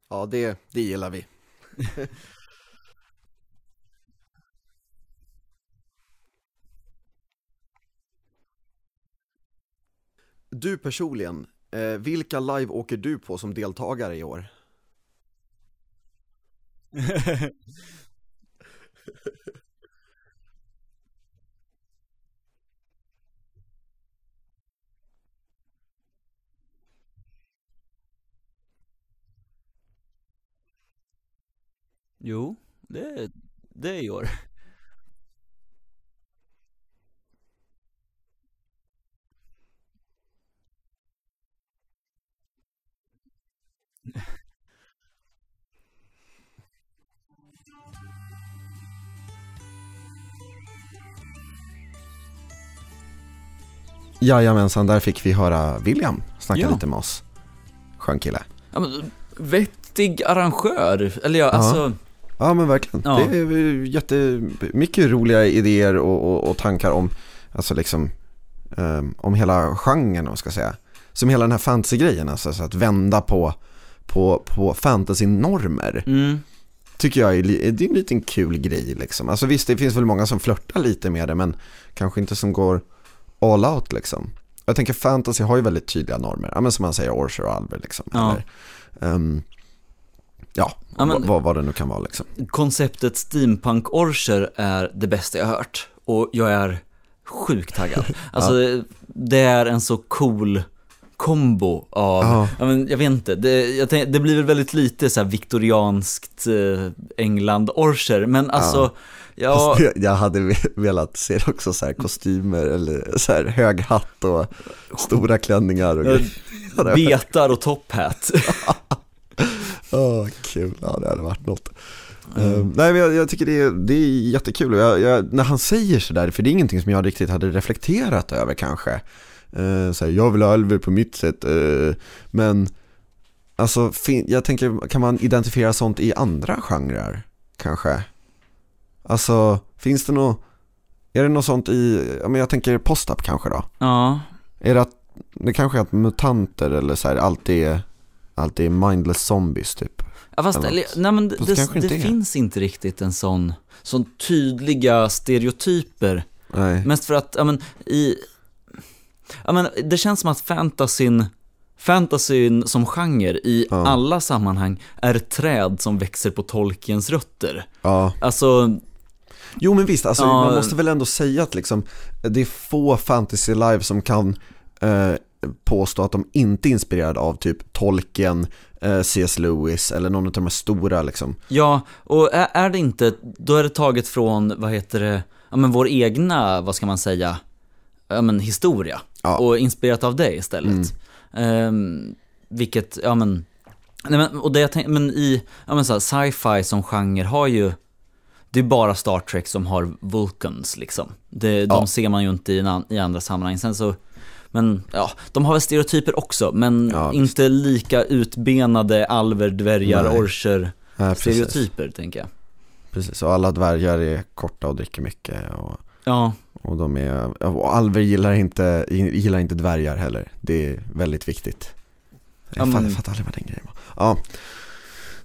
Ja, det, det gillar vi. Du personligen, eh, vilka live åker du på som deltagare i år? Jo, det, det i år. Jajamensan, där fick vi höra William snacka Ja. lite med oss. Skön kille. Ja, men, vettig arrangör, eller ja, alltså, Ja men verkligen. Ja. Det är jättemycket roliga idéer och, och, och tankar om, alltså liksom, ehm, om hela genren om ska säga. Som hela den här fantasy-grejen, alltså så att vända på, på, på fantasy-normer. mm, Tycker jag är, det är en liten kul grej liksom. Alltså visst, det finns väl många som flörtar lite med det, men kanske inte som går all out liksom. Jag tänker fantasy har ju väldigt tydliga normer, ja men som man säger Orcher och Alver liksom. Ja. Eller, ehm, ja, Ja, men- vad, vad, det nu kan vara liksom. konceptet steampunk-orcher är det bästa jag har hört. Och jag är sjukt taggad. Alltså, det är en så cool kombo av, Ja. ja. men, jag vet inte, det, jag tänk, det blir väl väldigt lite så viktorianskt eh, England-orcher, men alltså, ja, Fast Jag hade ve- velat se också så här kostymer eller så här hög hatt och stora klänningar och grejer. betar och top hat. Åh, kul, ja det hade varit något. Eh, nej men jag, jag tycker det är, det är jättekul jag, jag, när han säger sådär, för det är ingenting som jag riktigt hade reflekterat över kanske. Uh, så här, jag vill ha Alver på mitt sätt, eh, men alltså jag tänker, kan man identifiera sånt i andra genrer kanske? Alltså, finns det något, är det något sånt i, ja men jag tänker post-up kanske då? ja, Är det att, det kanske är att mutanter eller så här, alltid är, alltid är mindless zombies typ? Ja, fast, Eller nej men det, Fast det, det inte är. finns inte riktigt en sån, sån tydliga stereotyper. Nej. Mest för att, ja men i, ja men det känns som att fantasyn, fantasyn som genre i Ja. alla sammanhang är träd som växer på Tolkiens rötter. Ja. Alltså, Jo men visst, alltså, Ja. man måste väl ändå säga att liksom, det är få fantasy live som kan eh, påstå att de inte är inspirerade av typ Tolkien, eh, C.S. Lewis eller någon av de här stora liksom. ja, och är, är det inte, då är det taget från, vad heter det, ja men vår egna, vad ska man säga, ja men historia. Ja. Och inspirerat av det istället. Ehm, vilket, ja men, nej men, och det jag tänk, men i, ja men så här, sci-fi som genre har ju, det är bara Star Trek som har Vulcans liksom. Det, de Ja. ser man ju inte i, i andra sammanhang. Sen så, men ja, de har väl stereotyper också, men Ja, inte lika utbenade alver, dvärgar, Nej. orcher Ja, stereotyper tänker jag. precis. Och alla dvärgar är korta och dricker mycket. Och, Ja, och de är, och alver gillar inte, gillar inte dvärgar heller. Det är väldigt viktigt. Jag, Ja, fattar, fattar aldrig vad den grejen var. Ja.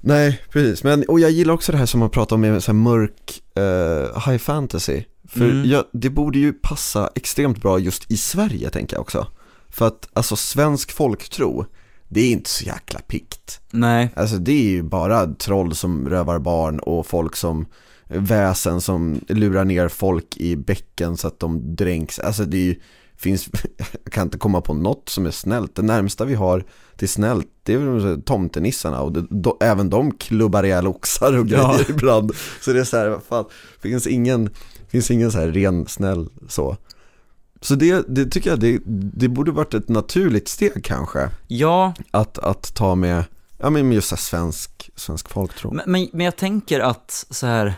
Nej, precis. Men, och jag gillar också det här som man pratar om med så mörk eh, high fantasy. För Mm. jag, det borde ju passa extremt bra just i Sverige tänker jag också. För att alltså svensk folktro, det är inte så jäkla pikt. nej. Alltså det är ju bara troll som rövar barn och folk som väsen som lurar ner folk i bäcken så att de dränks. Alltså det är ju, finns, jag kan inte komma på något som är snällt. Det närmsta vi har till snällt det är väl tomtenissarna och det, då, även de klubbar ihjäl oxar och grejer Ja. ibland. Så det är så här, fan, finns ingen, finns ingen så här ren snäll så. Så det, det tycker jag, det, det borde varit ett naturligt steg kanske. Ja, Att, att ta med, ja men just så svensk, svensk folktro. men, men, men jag tänker att så här,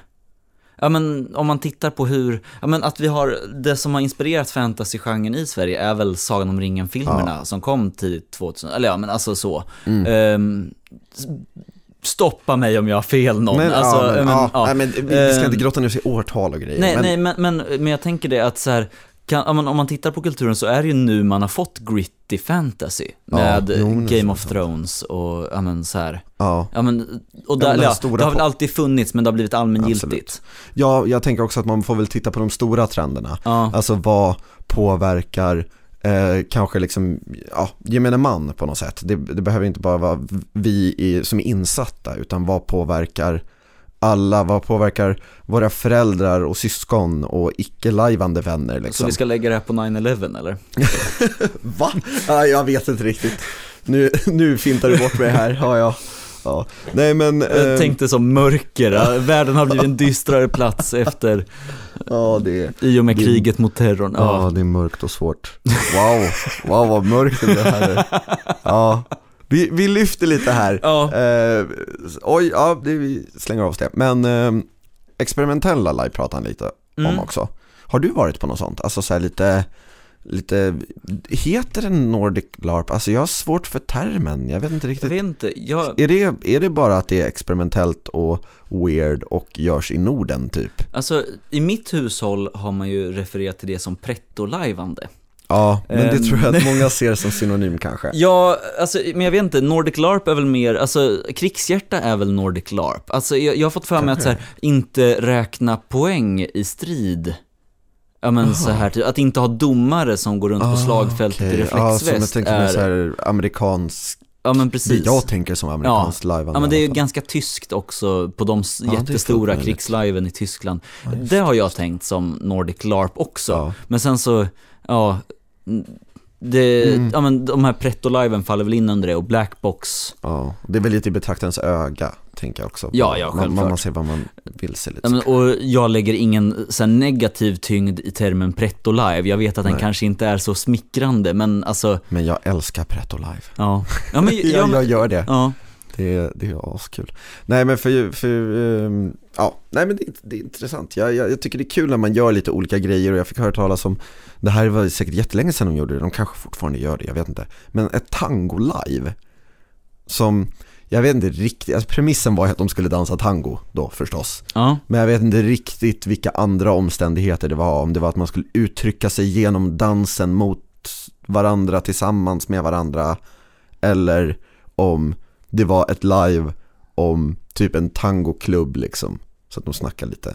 ja men om man tittar på hur, ja men att vi har, det som har inspirerat fantasygenren i Sverige är väl Sagan om ringen-filmerna som kom tidigt 2000, eller ja men alltså så. Mm. S- stoppa mig om jag har fel någon. Men, alltså, ja, men, men, ja, ja. Nej, men vi, vi ska Ehm, inte grotta ner oss i årtal och grejer. Nej, men, nej, men, men, men jag tänker det att så här, kan, om, man, tittar på kulturen så är det ju nu man har fått gritty fantasy Ja, med jo, men det är Game of. Thrones och, ja men så här. Ja. Ja men, och Ja, där, men ja, stora det har väl alltid funnits men det har blivit allmängiltigt. ja, jag tänker också att man får väl titta på de stora trenderna. Ja, Alltså vad påverkar eh, kanske liksom, ja, gemene man på något sätt. Det, det behöver inte bara vara vi i, som är insatta, utan vad påverkar alla, vad påverkar våra föräldrar och syskon och icke-lajvande vänner så liksom. vi ska lägga det här på 9-11 eller? Va? Ja, jag vet inte riktigt. Nu, nu fintar du bort mig här, ja, ja. ja. Nej men, Jag eh, tänkte som mörker, världen har blivit en dystrare plats efter, ja det i och med Det- kriget mot terrorn. Ja, Ja. det är mörkt och svårt. Wow, wow vad mörkt det här. Ja, vi, vi lyfter lite här. Ja. Eh, oj, ja, det, vi slänger av oss det. Men eh, experimentella live pratar han lite Mm. om också. Har du varit på något sånt? Alltså så lite, lite, heter det Nordic LARP? Alltså jag har svårt för termen, jag vet inte Jag riktigt. vet inte, jag, Är det, är det bara att det är experimentellt och weird och görs i Norden typ? alltså i mitt hushåll har man ju refererat till det som pretto-lajvande. Ja, men det Ehm. tror jag att många ser som synonym kanske. Ja, alltså, men jag vet inte, Nordic LARP är väl mer, alltså krigshjärta är väl Nordic LARP. Alltså jag, jag har fått för mig att så här, inte räkna poäng i strid. Ja men så här, typ, att inte ha domare som går runt på Ah, slagfältet i okej. Ja, som jag reflexväst tänker är, så här amerikansk, ja men det precis. jag tänker som amerikansk live Ja men det är ju ganska tyskt också på de Ja, det jättestora krigsliven i Tyskland. det har jag tänkt som Nordic LARP också. Ja. Men sen så, ja, det, Mm. ja men de här pretto-liven faller väl in under det och Blackbox Ja, det är väl lite i betraktarens öga, tänker jag också. Ja, ja, man, man, självklart. man ser vad man vill se lite. Ja, men, och jag lägger ingen så negativ tyngd i termen pretto live. Jag vet att den Nej. kanske inte är så smickrande, men alltså, Men jag älskar Pretto Live. ja. Ja, men, ja, jag, men, jag gör det. ja. Det är, det är askul. Nej men för, för ehm, ja, nej men det, är- det är intressant. Jag, jag, jag tycker det är kul när man gör lite olika grejer och jag fick höra talas om, det här var säkert jättelänge sedan de gjorde det, de kanske fortfarande gör det, jag vet inte. Men ett tango live som, jag vet inte riktigt, alltså premissen var att de skulle dansa tango då förstås. ja. Men jag vet inte riktigt vilka andra omständigheter det var, om det var att man skulle uttrycka sig genom dansen mot varandra tillsammans med varandra eller om det var ett live om typ en tangoklubb liksom så att de snackade lite,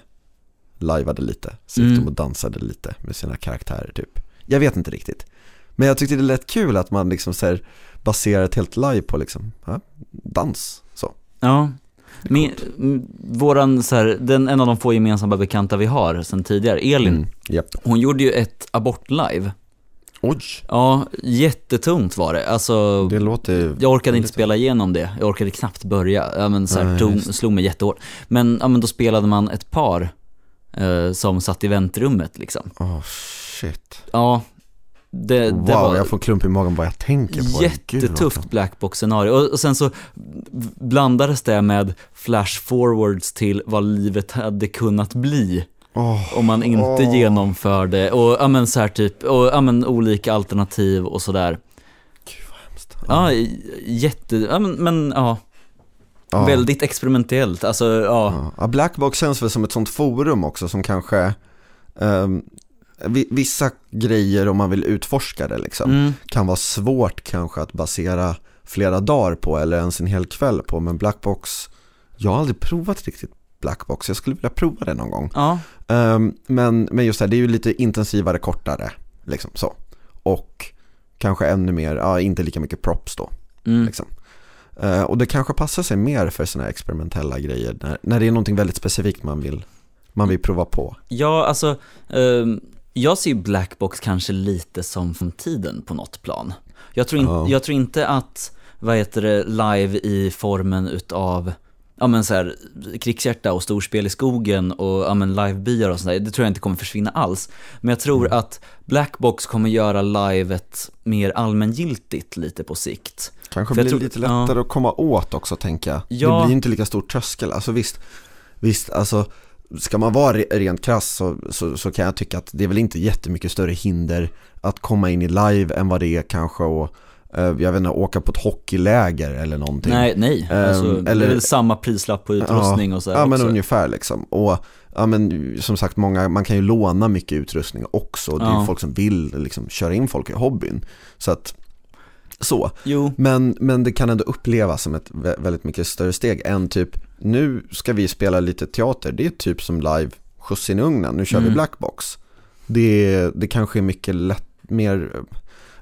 liveade lite, så Mm. de och dansade lite med sina karaktärer typ. Jag vet inte riktigt. Men jag tyckte det lät kul att man liksom så här baserar ett helt live på liksom, ja, dans så. ja. Min, coolt. m- våran, så här, den, en av de få gemensamma bekanta vi har sedan tidigare, Elin, Mm, japp. hon gjorde ju ett abort-live. Oj, Ja, jättetungt var det. Alltså, det låter jag orkade inte spela igenom det. Jag orkade knappt börja. Ja, men så här, tog, slog mig jättehårt. Men, ja, men då spelade man ett par eh, som satt i väntrummet liksom. Åh shit. Ja, det, det wow, var jag får klump i magen bara jag tänker på det. Gud, vad jättetufft blackbox-scenario. Och, och sen så blandades det med flash-forwards till vad livet hade kunnat bli Åh, om man inte Åh. genomförde och ja men så här typ, och ja men olika alternativ och sådär. Gud vad hemskt. Ja, jätte, ja men, men ja, Ja. väldigt experimentellt, alltså ja. Ja. Blackbox känns väl som ett sånt forum också som kanske vi- Vissa grejer om man vill utforska det liksom Mm, kan vara svårt kanske att basera flera dagar på eller ens en hel kväll på men Blackbox Jag har aldrig provat riktigt Blackbox, jag skulle vilja prova det någon gång ja, Ehm, men, men just det här, det är ju lite intensivare, kortare liksom så Och kanske ännu mer, ja inte lika mycket props då mm. liksom. Eh, och det kanske passar sig mer för sådana här experimentella grejer när, när det är någonting väldigt specifikt man vill, man vill prova på. Ja, alltså, ehm, jag ser Blackbox kanske lite som framtiden på något plan. Jag tror, in, Ja. jag tror inte att, vad heter det, live i formen utav, ja men så här, krigshjärta och storspel i skogen och ja men livebyar och sådär, det tror jag inte kommer försvinna alls. Men jag tror Mm. att Blackbox kommer göra livet mer allmängiltigt lite på sikt. Kanske För blir tror- lite lättare att komma åt också tänker jag. Ja. Det blir inte lika stor tröskel. Alltså visst, visst alltså ska man vara re- rent krass så, så, så kan jag tycka att det är väl inte jättemycket större hinder att komma in i live än vad det är kanske att eh, jag vet inte, åka på ett hockeyläger eller någonting. Nej, nej. Ehm, Alltså, det eller- är väl samma prislapp på utrustning och så Ja men också. ungefär liksom. Och ja, men, som sagt, många, man kan ju låna mycket utrustning också. Det är Ja. ju folk som vill liksom, köra in folk i hobbyn. Så att, så. Jo, Men, men det kan ändå upplevas som ett vä- väldigt mycket större steg än typ, nu ska vi spela lite teater. Det är typ som live, skjuts in i ugnen, nu kör vi Mm. blackbox. Det, det kanske är mycket lätt, mer eh,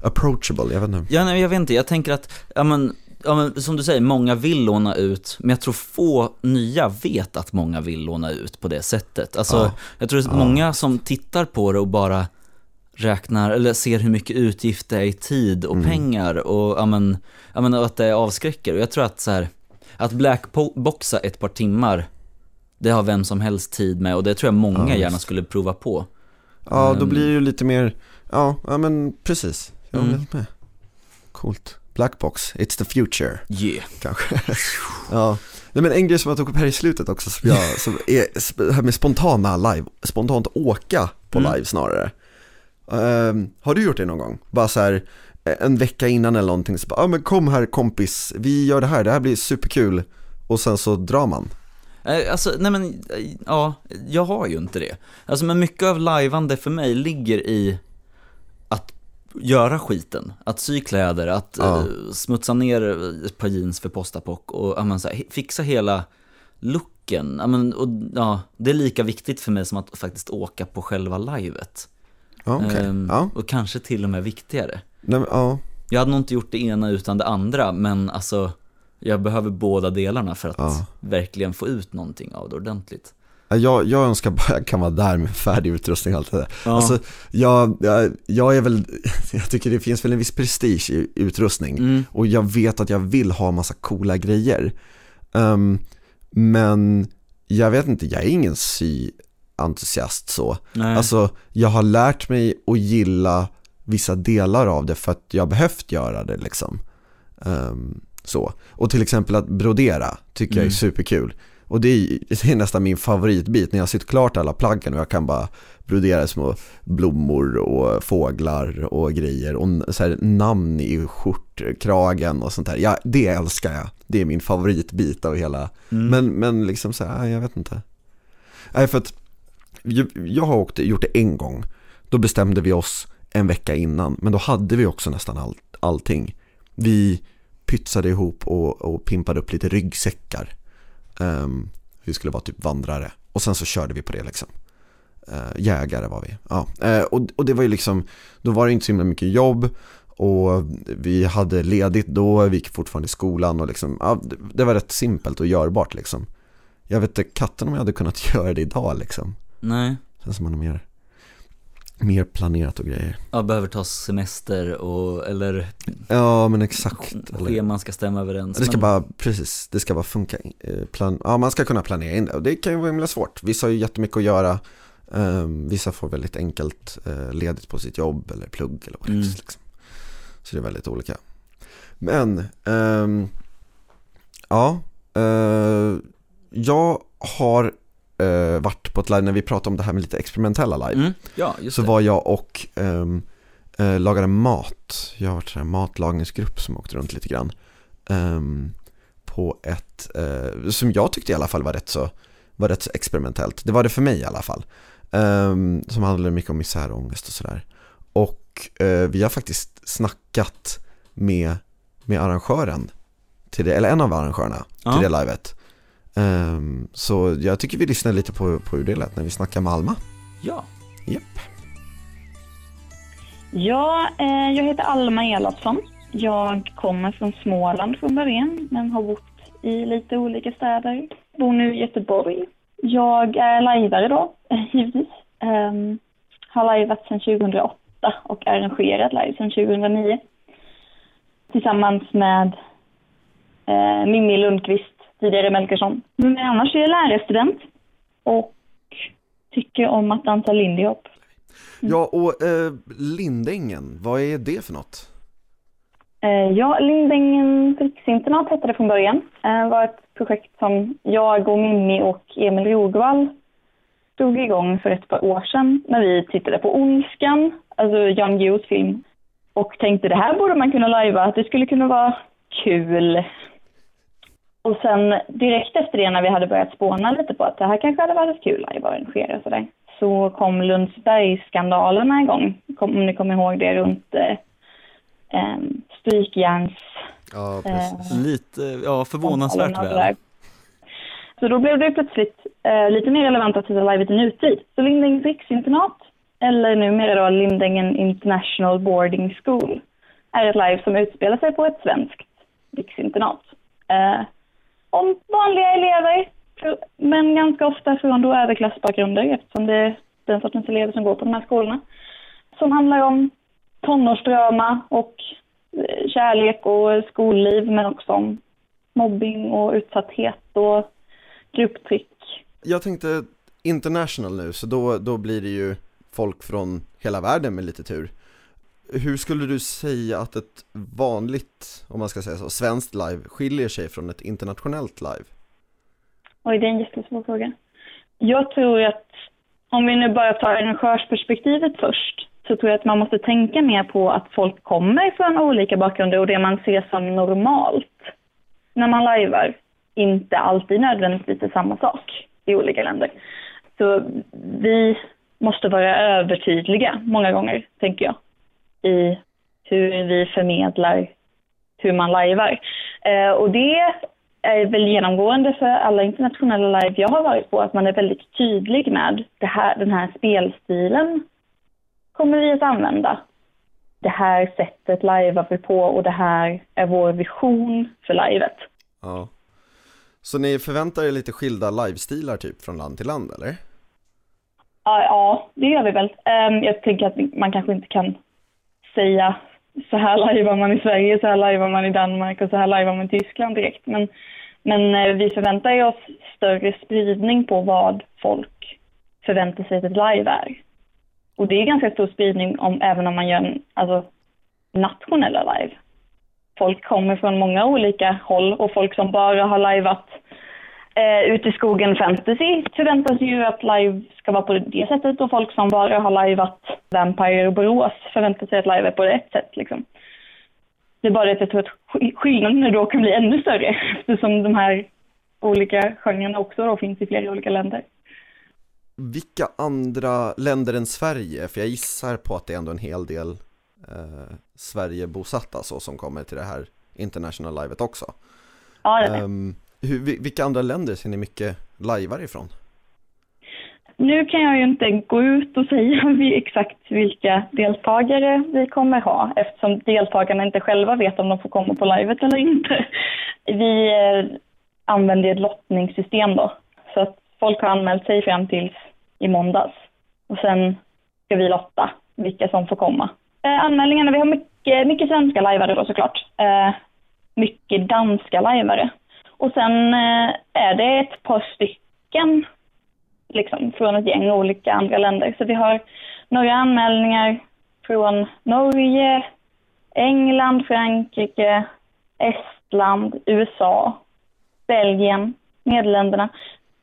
approachable, jag vet inte. Ja, nej, jag vet inte, jag tänker att, ja men, ja men som du säger, många vill låna ut, men jag tror få nya vet att många vill låna ut på det sättet. Alltså, Ja. jag tror att många som tittar på det och bara räknar, eller ser hur mycket utgift det är i tid och Mm. pengar och, ja men, ja men att det avskräcker. Och jag tror att så här, att blackboxa ett par timmar, det har vem som helst tid med och det tror jag många Ja, gärna skulle prova på. Ja, då blir det ju lite mer, ja, ja men precis. Jag Mm. med. Coolt. Blackbox, it's the future, Yeah. kanske. ja. Nej, men en grej som jag tog upp här i slutet också, som, jag, som är det här med spontana live, spontant åka på Mm. live snarare. Ehm, har du gjort det någon gång? Bara så här, eh, en vecka innan eller någonting, så bara, ja men kom här kompis, vi gör det här, det här blir superkul. Och sen så drar man. Eh, Alltså, nej men, eh, ja, jag har ju inte det. Alltså, men mycket av lajvande för mig ligger i göra skiten. Att sy kläder, att Ja. eh, smutsa ner ett par jeans för postapock och ja, men, så här, fixa hela looken. Ja, men, och, ja, det är lika viktigt för mig som att faktiskt åka på själva livet. Ja, okej. Ehm, Ja, Och kanske till och med viktigare. Nej, men, ja. Jag hade nog inte gjort det ena utan det andra, men alltså jag behöver båda delarna för att verkligen få ut någonting av det ordentligt. Ja, Jag, jag önskar bara jag kan vara där med färdig utrustning och allt det där. Ja. Alltså, jag, jag, jag är väl, jag tycker det finns väl en viss prestige i utrustning. Mm. Och jag vet att jag vill ha massa coola grejer. Ehm, men jag vet inte, jag är ingen sy-entusiast så. Nej. Alltså, jag har lärt mig att gilla vissa delar av det för att jag behövt göra det liksom. Ehm, så. Och till exempel att brodera tycker jag är Mm. superkul. Och det är, det är nästan min favoritbit när jag har sytt klart alla plaggen och jag kan bara brodera små blommor och fåglar och grejer och så här, namn i skjortkragen och sånt där. Ja, det älskar jag. Det är min favoritbit av hela Mm. men, men liksom så här, jag vet inte. Nej, för att jag, jag har åkt, gjort det en gång. Då bestämde vi oss en vecka innan, men då hade vi också nästan all, allting. Vi pytsade ihop och, och pimpade upp lite ryggsäckar. Ehm, vi skulle vara typ vandrare. Och sen så körde vi på det liksom. Eh, jägare var vi. Ja. Eh, och, och det var ju liksom, då var det inte så himla mycket jobb. Och vi hade ledigt då, vi gick fortfarande i skolan och liksom, ja, det, var rätt simpelt och görbart liksom. Jag vet inte, katten om jag hade kunnat göra det idag liksom. Nej, Känns som man har mer, mer planerat och grejer. jag behöver ta semester och, eller Ja men exakt. Scheman ska stämma överens. det ska men- bara, precis, det ska bara funka. eh, Plan, ja man ska kunna planera in det och det kan ju vara himla svårt. Vissa har ju jättemycket att göra. Um, vissa får väldigt enkelt uh, ledigt på sitt jobb eller plugg eller vad Mm. är. Liksom. Så det är väldigt olika. Men, ehm, ja, eh, jag har eh, varit på ett live när vi pratade om det här med lite experimentella live. Mm. Ja, så det. var jag och ehm, eh, lagade mat. Jag har varit en matlagningsgrupp som åkte runt lite grann. ehm, på ett, eh, som jag tyckte i alla fall var rätt så, var rätt så experimentellt. Det var det för mig i alla fall. Ehm, som handlade mycket om misär och ångest och sådär. Och eh, vi har faktiskt snackat med, med arrangören till det, eller en av arrangörerna Ja. till det livet. Ehm, så jag tycker vi lyssnar lite på, på hur det lät när vi snackar med Alma. Ja. Japp. Ja, eh, jag heter Alma Elofsson. Jag kommer från Småland från början, men har bott i lite olika städer. Bor nu i Göteborg. Jag är lajvare då, givetvis. Um, har lajvat sedan 2008 och arrangerat live sedan 2009. Tillsammans med eh, Mimmi Lundqvist, tidigare Melkersson. Men annars är jag lärarstudent och tycker om att dansa lindy hop. Ja, och eh, Lindängen, vad är det för något? Eh, Ja, Lindängen riksinternat hette det från början. Det var ett projekt som jag och Mimmi och Emil Rogvall drog igång för ett par år sedan när vi tittade på Ondskan, alltså Jan Guillous film, och tänkte det här borde man kunna lajva, det skulle kunna vara kul. Och sen direkt efter det när vi hade börjat spåna lite på att det här kanske hade varit kul att arrangera och sådär, så kom Lundsbergsskandalerna igång, kom, om ni kommer ihåg det, runt eh, eh, strykjärns Ja, precis. Lite, ja förvånansvärt väl. Så då blev det plötsligt eh, lite mer relevant att titta live i nutid. Så Lindängens riksinternat, eller numera då Lindängen International Boarding School, är ett live som utspelar sig på ett svenskt riksinternat. Eh, om vanliga elever, men ganska ofta från då överklassbakgrunder eftersom det är den sortens elever som går på de här skolorna. Som handlar om tonårsdrama och eh, kärlek och skolliv men också om mobbing och utsatthet och grupptryck. Jag tänkte international nu, så då, då blir det ju folk från hela världen med lite tur. Hur skulle du säga att ett vanligt, om man ska säga så, svenskt live skiljer sig från ett internationellt live? Oj, det är en jättesvår fråga. Jag tror att om vi nu bara tar arrangörsperspektivet först så tror jag att man måste tänka mer på att folk kommer från olika bakgrunder och det man ser som normalt när man lajvar inte alltid nödvändigtvis är samma sak i olika länder. Så vi måste vara övertydliga många gånger, tänker jag, i hur vi förmedlar hur man lajvar. Eh, och det är väl genomgående för alla internationella live jag har varit på att man är väldigt tydlig med det här, den här spelstilen kommer vi att använda. Det här sättet lajvar vi på och det här är vår vision för livet. Ja. Så ni förväntar er lite skilda livestilar typ från land till land eller? Ja, det gör vi väl. Ehm, jag tänker att man kanske inte kan säga så här lajvar man i Sverige, så här lajvar man i Danmark och så här lajvar man i Tyskland direkt. Men, men eh, vi förväntar ju oss större spridning på vad folk förväntar sig att ett live är. Och det är ganska stor spridning om, även om man gör en, alltså, nationella live. Folk kommer från många olika håll och folk som bara har lajvat eh, ute i skogen fantasy förväntas ju att live ska vara på det sättet och folk som bara har lajvat Vampire Borås förväntar sig att live är på ett sätt liksom. Det är bara det att jag tror att sk- skillnaden då kan bli ännu större eftersom de här olika genrerna också då finns i flera olika länder. Vilka andra länder än Sverige, för jag gissar på att det är ändå en hel del eh, Sverigebosatta så som kommer till det här international livet också. Ja, det är det. Ehm, hur, vilka andra länder ser ni mycket lajvar ifrån? Nu kan jag ju inte gå ut och säga exakt vilka deltagare vi kommer ha eftersom deltagarna inte själva vet om de får komma på livet eller inte. Vi eh, använder ett lottningssystem då. Så att folk har anmält sig fram till i måndags. Och sen ska vi lotta vilka som får komma. Eh, anmälningarna, vi har mycket, mycket svenska lajvare då såklart. Eh, mycket danska lajvare. Och sen eh, är det ett par stycken liksom, från ett gäng olika andra länder. Så vi har några anmälningar från Norge, England, Frankrike, Estland, USA, Belgien, Nederländerna.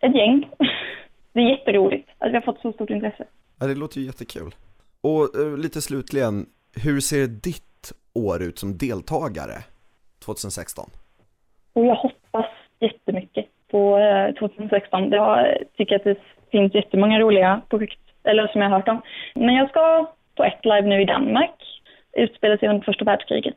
Ett gäng. Det är jätteroligt att vi har fått så stort intresse. Ja, det låter ju jättekul. Och eh, lite slutligen, hur ser ditt år ut som deltagare 2016? Och jag hoppas jättemycket på eh, 2016. Jag tycker att det finns jättemånga roliga projekt, eller som jag har hört om. Men jag ska på ett live nu i Danmark, utspelar sig under första världskriget.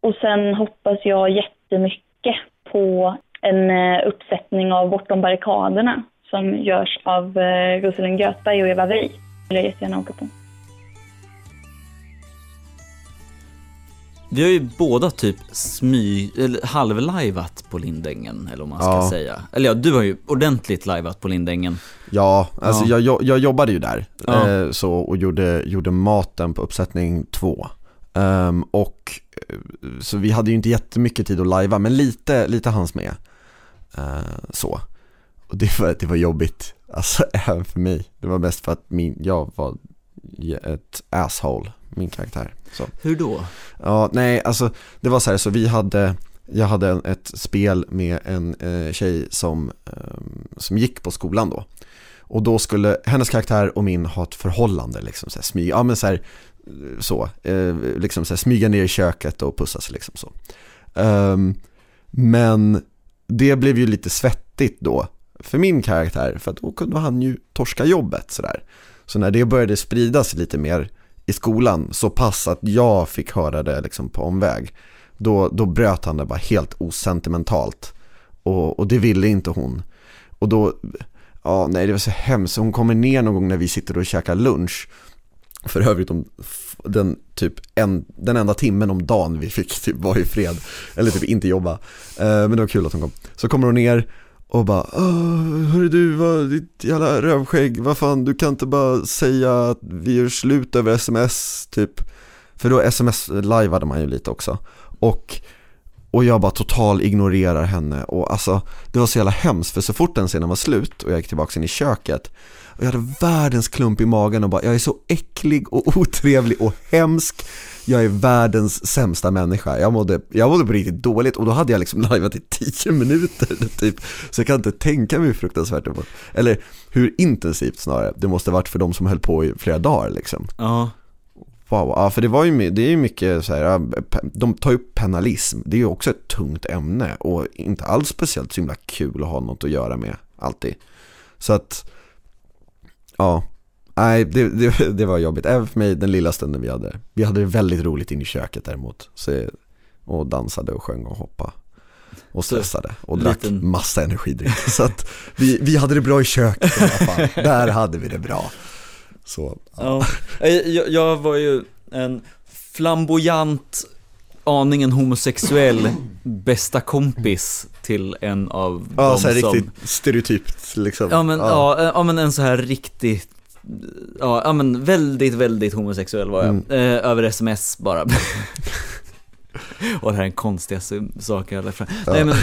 Och sen hoppas jag jättemycket på en eh, uppsättning av Bortom barrikaderna som görs av eh, Rosalind Göthberg och Eva Wey. Det vill jag jättegärna åka på. Vi har ju båda typ smy, eller halvlajvat på Lindängen, eller om man ska Ja. säga. Eller ja, du har ju ordentligt lajvat på Lindängen. Ja, alltså Ja. Jag, jag, jobbade ju där Ja. eh, så, och gjorde, gjorde maten på uppsättning två. Ehm, och eh, så vi hade ju inte jättemycket tid att lajva, men lite, lite hanns med. Eh, så. Och det var, det var jobbigt, alltså även för mig. Det var mest för att min, jag var ett asshole, min karaktär. Så. Hur då? Ja, nej, alltså det var så här, så vi hade, jag hade en- ett spel med en eh, tjej som, eh, som gick på skolan då. Och då skulle hennes karaktär och min ha ett förhållande, liksom så här, smyga, ja men så här, så, eh, liksom så här, smyga ner i köket och pussas liksom så. Ehm, men det blev ju lite svettigt då för min karaktär, för då kunde han ju torska jobbet sådär. Så när det började spridas lite mer i skolan så pass att jag fick höra det liksom på omväg. Då, då bröt han det bara helt osentimentalt. Och, och det ville inte hon. Och då, ja nej det var så hemskt. Hon kommer ner någon gång när vi sitter och käkar lunch. För övrigt om den, typ en, den enda timmen om dagen vi fick typ vara i fred. Eller typ inte jobba. Eh, men det var kul att hon kom. Så kommer hon ner och bara Hörru du, vad, ditt jävla rövskägg, vad fan, du kan inte bara säga att vi gör slut över sms typ. För då sms-lajvade man ju lite också. Och, och jag bara total ignorerar henne. Och alltså Det var så jävla hemskt för så fort den scenen var slut och jag gick tillbaka in i köket och jag hade världens klump i magen och bara Jag är så äcklig och otrevlig och hemsk jag är världens sämsta människa. Jag mådde, jag mådde på riktigt dåligt och då hade jag liksom liveat i 10 minuter typ. Så jag kan inte tänka mig hur fruktansvärt det var. Eller hur intensivt snarare. Det måste varit för de som höll på i flera dagar liksom. Ja. Wow, ja för det var ju, det är ju mycket så här, de tar ju upp penalism. Det är ju också ett tungt ämne och inte alls speciellt så himla kul att ha något att göra med, alltid. Så att, ja, nej det, det, det var jobbigt. Även för mig den lilla stunden vi hade. Vi hade det väldigt roligt in i köket däremot. Så, och dansade och sjöng och hoppade. Och stressade och drack liten- massa energidryck. Så att vi, vi hade det bra i köket i alla fall. Där hade vi det bra. Så, Ja, Eh, jag, jag var ju en flamboyant, aningen homosexuell bästa kompis till en av Ja, dem så här som... riktigt stereotypt liksom. Ja men, ja. Ja, men en så här riktigt Ja, ja men väldigt, väldigt homosexuell var jag. Mm. Eh, över sms bara. Och det här är den konstigaste saken jag har lärt fram. Ja. Nej men,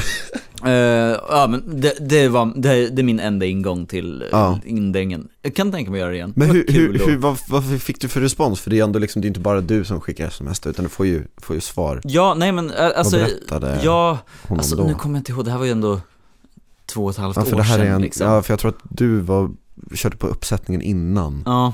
eh, ja men det, det var, det, det är min enda ingång till Ja. ja. indängen. Jag kan tänka mig att göra det igen. Men Det hur, hur, hur, vad, vad fick du för respons? För det är ändå liksom, det är inte bara du som skickar sms utan du får ju, får ju svar. Ja, nej men eh, alltså, vad berättade ja, hon alltså då? nu kommer jag inte ihåg, det här var ju ändå två och ett halvt ja, för år det här sedan är en, liksom. ja, för jag tror att du var, körde på uppsättningen innan. Ja.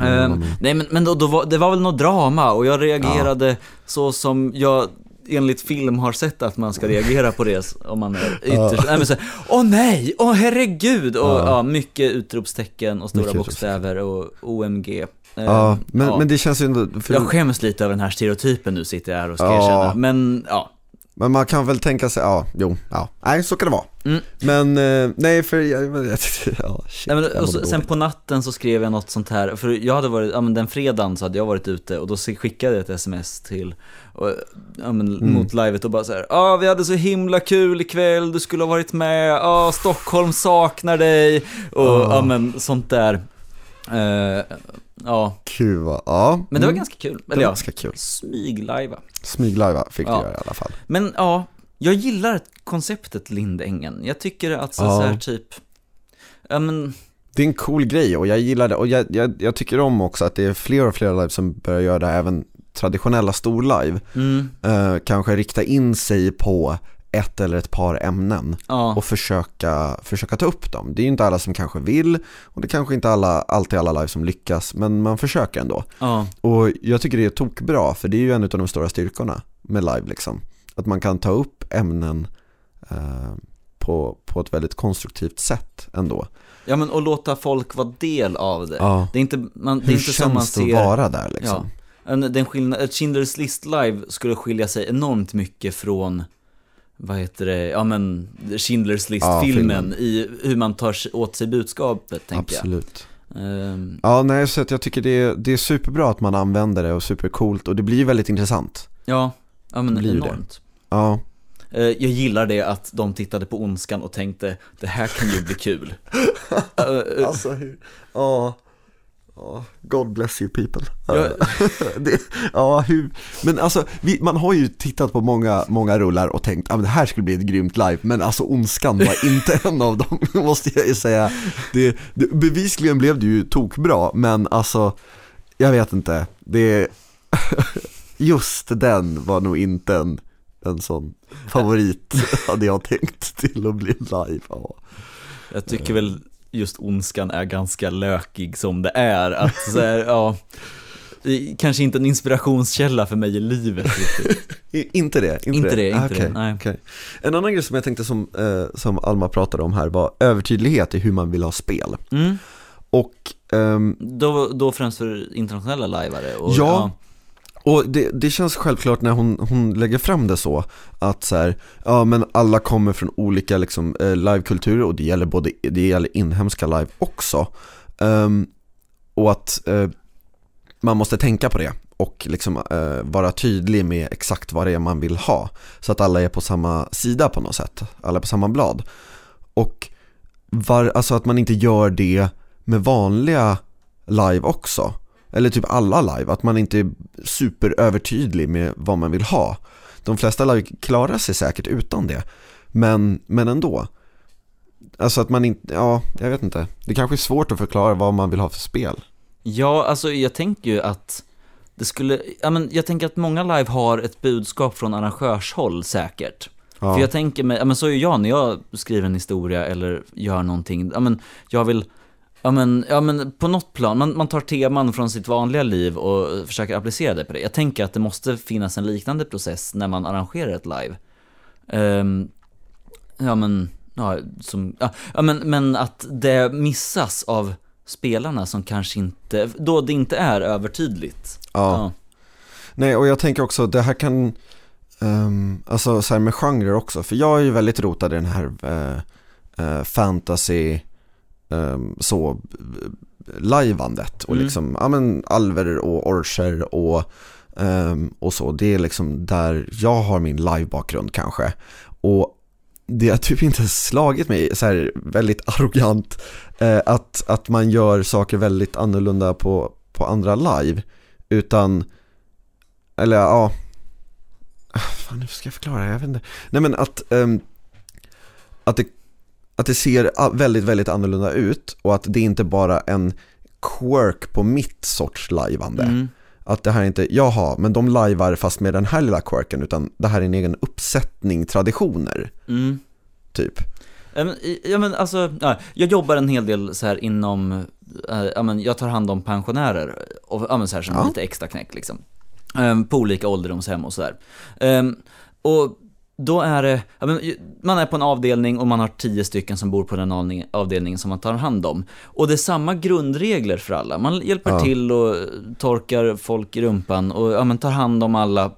Ehm, nej men, men då, då var, det var väl något drama och jag reagerade så som jag enligt film har sett att man ska reagera på det om man är ytterst, nej men så, åh nej, åh herregud och Ja. ja. mycket utropstecken och stora Mycket bokstäver och OMG. Ehm, Ja, men, ja. men det känns ju ändå, för, Jag skäms lite över den här stereotypen nu sitter jag här och ska Ja. erkänna, men ja. Men man kan väl tänka sig, ja, jo, ja, nej så kan det vara. Mm. Men, eh, nej för jag, jag ja, shit, Nej, men, jag så, sen på natten så skrev jag något sånt här, för jag hade varit, ja men den fredagen så hade jag varit ute och då skickade jag ett sms till, och, ja men Mm. mot livet och bara så här, ja vi hade så himla kul ikväll, du skulle ha varit med, ja Stockholm saknar dig, och Ja. ja men sånt där. Eh, ja, Kul va? Ja. men det var mm. ganska kul, Det var eller ganska kul. smyglajva. Smyglajva fick Ja. du göra i alla fall. Men ja, jag gillar konceptet Lindängen. Jag tycker att så, Ja. så här typ ja men, Det är en cool grej och jag gillar det och jag, jag, jag tycker om också att det är fler och fler live som börjar göra det här, även traditionella storlive. mm, Eh, kanske rikta in sig på ett eller ett par ämnen ja. och försöka, försöka ta upp dem. Det är ju inte alla som kanske vill och det är kanske inte alla, alltid alla live som lyckas men man försöker ändå. ja. Och jag tycker det är tokbra för det är ju en av de stora styrkorna med live liksom. Att man kan ta upp ämnen eh, på, på ett väldigt konstruktivt sätt ändå. Ja men och låta folk vara del av det. Ja. Det är inte, man, det är Hur inte som man känns det att ser... vara där liksom? Ja. En, den skillnad, Schindler's List live skulle skilja sig enormt mycket från, vad heter det, ja men Schindler's Ja, List-filmen filmen. i hur man tar åt sig budskapet, tänker Absolut. jag. Ehm, Ja, nej, så att jag tycker det är, det är superbra att man använder det och supercoolt och det blir väldigt intressant. ja, ja men Det blir ju det. enormt. Ja, Eh, Jag gillar det att de tittade på Ondskan och tänkte, det här kan ju bli kul. Eh, eh, alltså hur, ja, ja, God bless you people. Ja. det, ja, hur, men alltså, vi, man har ju tittat på många, många rullar och tänkt, att det här skulle bli ett grymt live, men alltså Ondskan var inte en av dem, måste jag ju säga. Det, det, bevisligen blev det ju tokbra, men alltså, jag vet inte, det, just den var nog inte en, en sån favorit, hade jag tänkt till att bli live. Ja. Jag tycker väl just Ondskan är ganska lökig som det är. Att så här, ja, det kanske inte en inspirationskälla för mig i livet Inte det? Inte, Inte det, inte Ah, det, okej, nej. okej. En annan grej som jag tänkte som, eh, som Alma pratade om här var övertydlighet i hur man vill ha spel. Mm. Och, ehm, Då, då främst för internationella lajvare. Och, Ja och det, det känns självklart när hon, hon lägger fram det så att så här, ja men alla kommer från olika liksom, eh, livekulturer och det gäller både, det gäller inhemska live också. um, och att eh, man måste tänka på det och liksom eh, vara tydlig med exakt vad det är man vill ha. Så att alla är på samma sida på något sätt, alla är på samma blad. Och var, alltså att man inte gör det med vanliga live också. Eller typ alla live, att man inte är superövertydlig med vad man vill ha. De flesta live klarar sig säkert utan det. Men, men ändå. Alltså att man inte, ja, jag vet inte. Det kanske är svårt att förklara vad man vill ha för spel. ja, alltså jag tänker ju att det skulle, ja men jag tänker att många live har ett budskap från arrangörshåll säkert. Ja. För jag tänker mig, ja men så är jag när jag skriver en historia eller gör någonting, ja men jag vill, ja men, ja men på något plan, man, man tar teman från sitt vanliga liv och försöker applicera det på det. Jag tänker att det måste finnas en liknande process när man arrangerar ett live. Ehm, ja men, ja, som, ja, ja men, men att det missas av spelarna som kanske inte, då det inte är övertydligt. Ja. Nej, och jag tänker också, det här kan, ehm, alltså så här med genrer också, för jag är ju väldigt rotad i den här eh, eh, fantasy, så, eh, lajvandet och Mm. liksom, ja men alver och orcher och, ehm, och så, det är liksom där jag har min livebakgrund kanske. Och det har typ inte slagit mig så här väldigt arrogant eh, att, att man gör saker väldigt annorlunda på, på andra live. Utan, eller ja, Ah, fan hur ska jag förklara, jag vet inte. Nej men att, ehm, att, det, att det ser väldigt, väldigt annorlunda ut och att det inte bara en quirk på mitt sorts lajvande. Mm. Att det här är inte, jaha, men de lajvar fast med den här lilla quirken utan det här är en egen uppsättning traditioner, Mm. typ. Ja men, alltså, ja, jag jobbar en hel del så här inom, äh, ja, men jag tar hand om pensionärer, och, ja, men så här som Ja. lite extra knäck liksom. På olika ålderdomshem och sådär. Och då är det, ja, man är på en avdelning och man har tio stycken som bor på den avdelning- avdelningen som man tar hand om. Och det är samma grundregler för alla. Man hjälper Ja. till och torkar folk i rumpan och ja, men, tar hand om alla,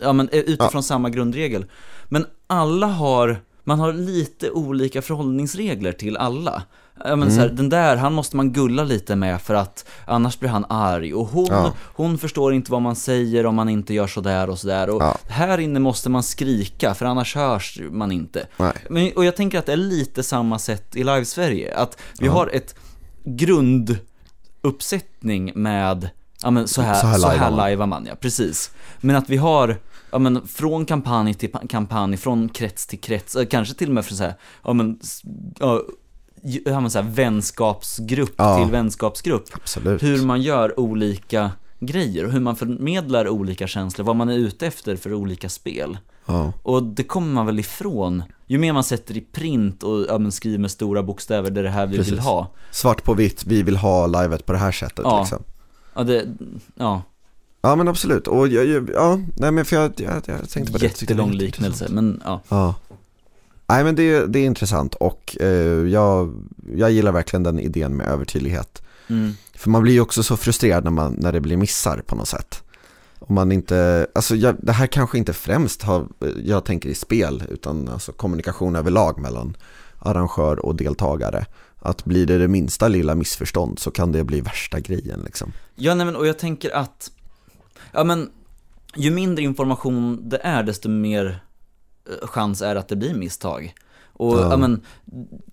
ja, men, eh, utifrån samma grundregel. Men alla har, man har lite olika förhållningsregler till alla. Men så här, den där, han måste man gulla lite med för att annars blir han arg. Och hon, Ja. hon förstår inte vad man säger om man inte gör sådär och sådär. Och Ja. här inne måste man skrika för annars hörs man inte. Nej. Men, och jag tänker att det är lite samma sätt i Live-Sverige. Att vi Ja. har ett grunduppsättning med, ja men så här, Så så här här, lajvar man. lajvar man ja, precis. Men att vi har, ja men från kampanj till pa- kampanj, från krets till krets, eh, kanske till och med från så här, ja men, ja, har man så här vänskapsgrupp Ja. till vänskapsgrupp. Absolut. Hur man gör olika grejer och hur man förmedlar olika känslor, vad man är ute efter för olika spel. Ja. Och det kommer man väl ifrån, ju mer man sätter i print och ja, men skriver med stora bokstäver, det är det här vi vill Precis. ha. Svart på vitt, vi vill ha livet på det här sättet Ja. liksom. Ja, det, ja, Ja men absolut, och jag, ja, nej men för jag, jag, jag tänkte på det. Jättelång liknelse, men ja. Ja. Nej men det, det är intressant och eh, jag, jag gillar verkligen den idén med övertydlighet. Mm. För man blir ju också så frustrerad när, man, när det blir missar på något sätt. Om man inte, alltså jag, det här kanske inte främst har, jag tänker i spel, utan alltså kommunikation överlag mellan arrangör och deltagare. Att blir det det minsta lilla missförstånd så kan det bli värsta grejen liksom. Ja, nej men och jag tänker att, ja men, ju mindre information det är, desto mer eh, chans är att det blir misstag. Och Ja. ja. men,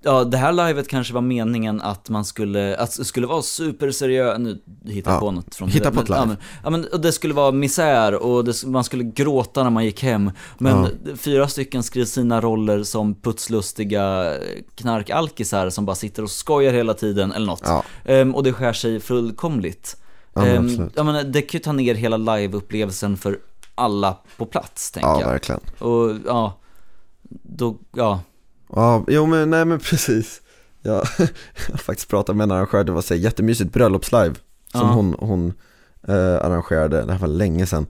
ja det här livet kanske var meningen att man skulle, att det skulle vara superseriöst, nu hittar jag Ja, på något från hitta på ett live. Ja men, ja men och det skulle vara misär och det, man skulle gråta när man gick hem. Men fyra stycken skrev sina roller som putslustiga knarkalkisar som bara sitter och skojar hela tiden eller något. Ja, Ehm, och det skär sig fullkomligt. Ja, men Ehm, absolut. jag menar, det kan ju ta ner hela live-upplevelsen för alla på plats, tänker ja jag. verkligen. Och ja, då, ja, Ja, jo men nej men precis. Jag, jag har faktiskt pratat med en arrangör, det var så här jättemysigt bröllopslive som Ja. hon, hon eh, arrangerade, det här var länge sedan.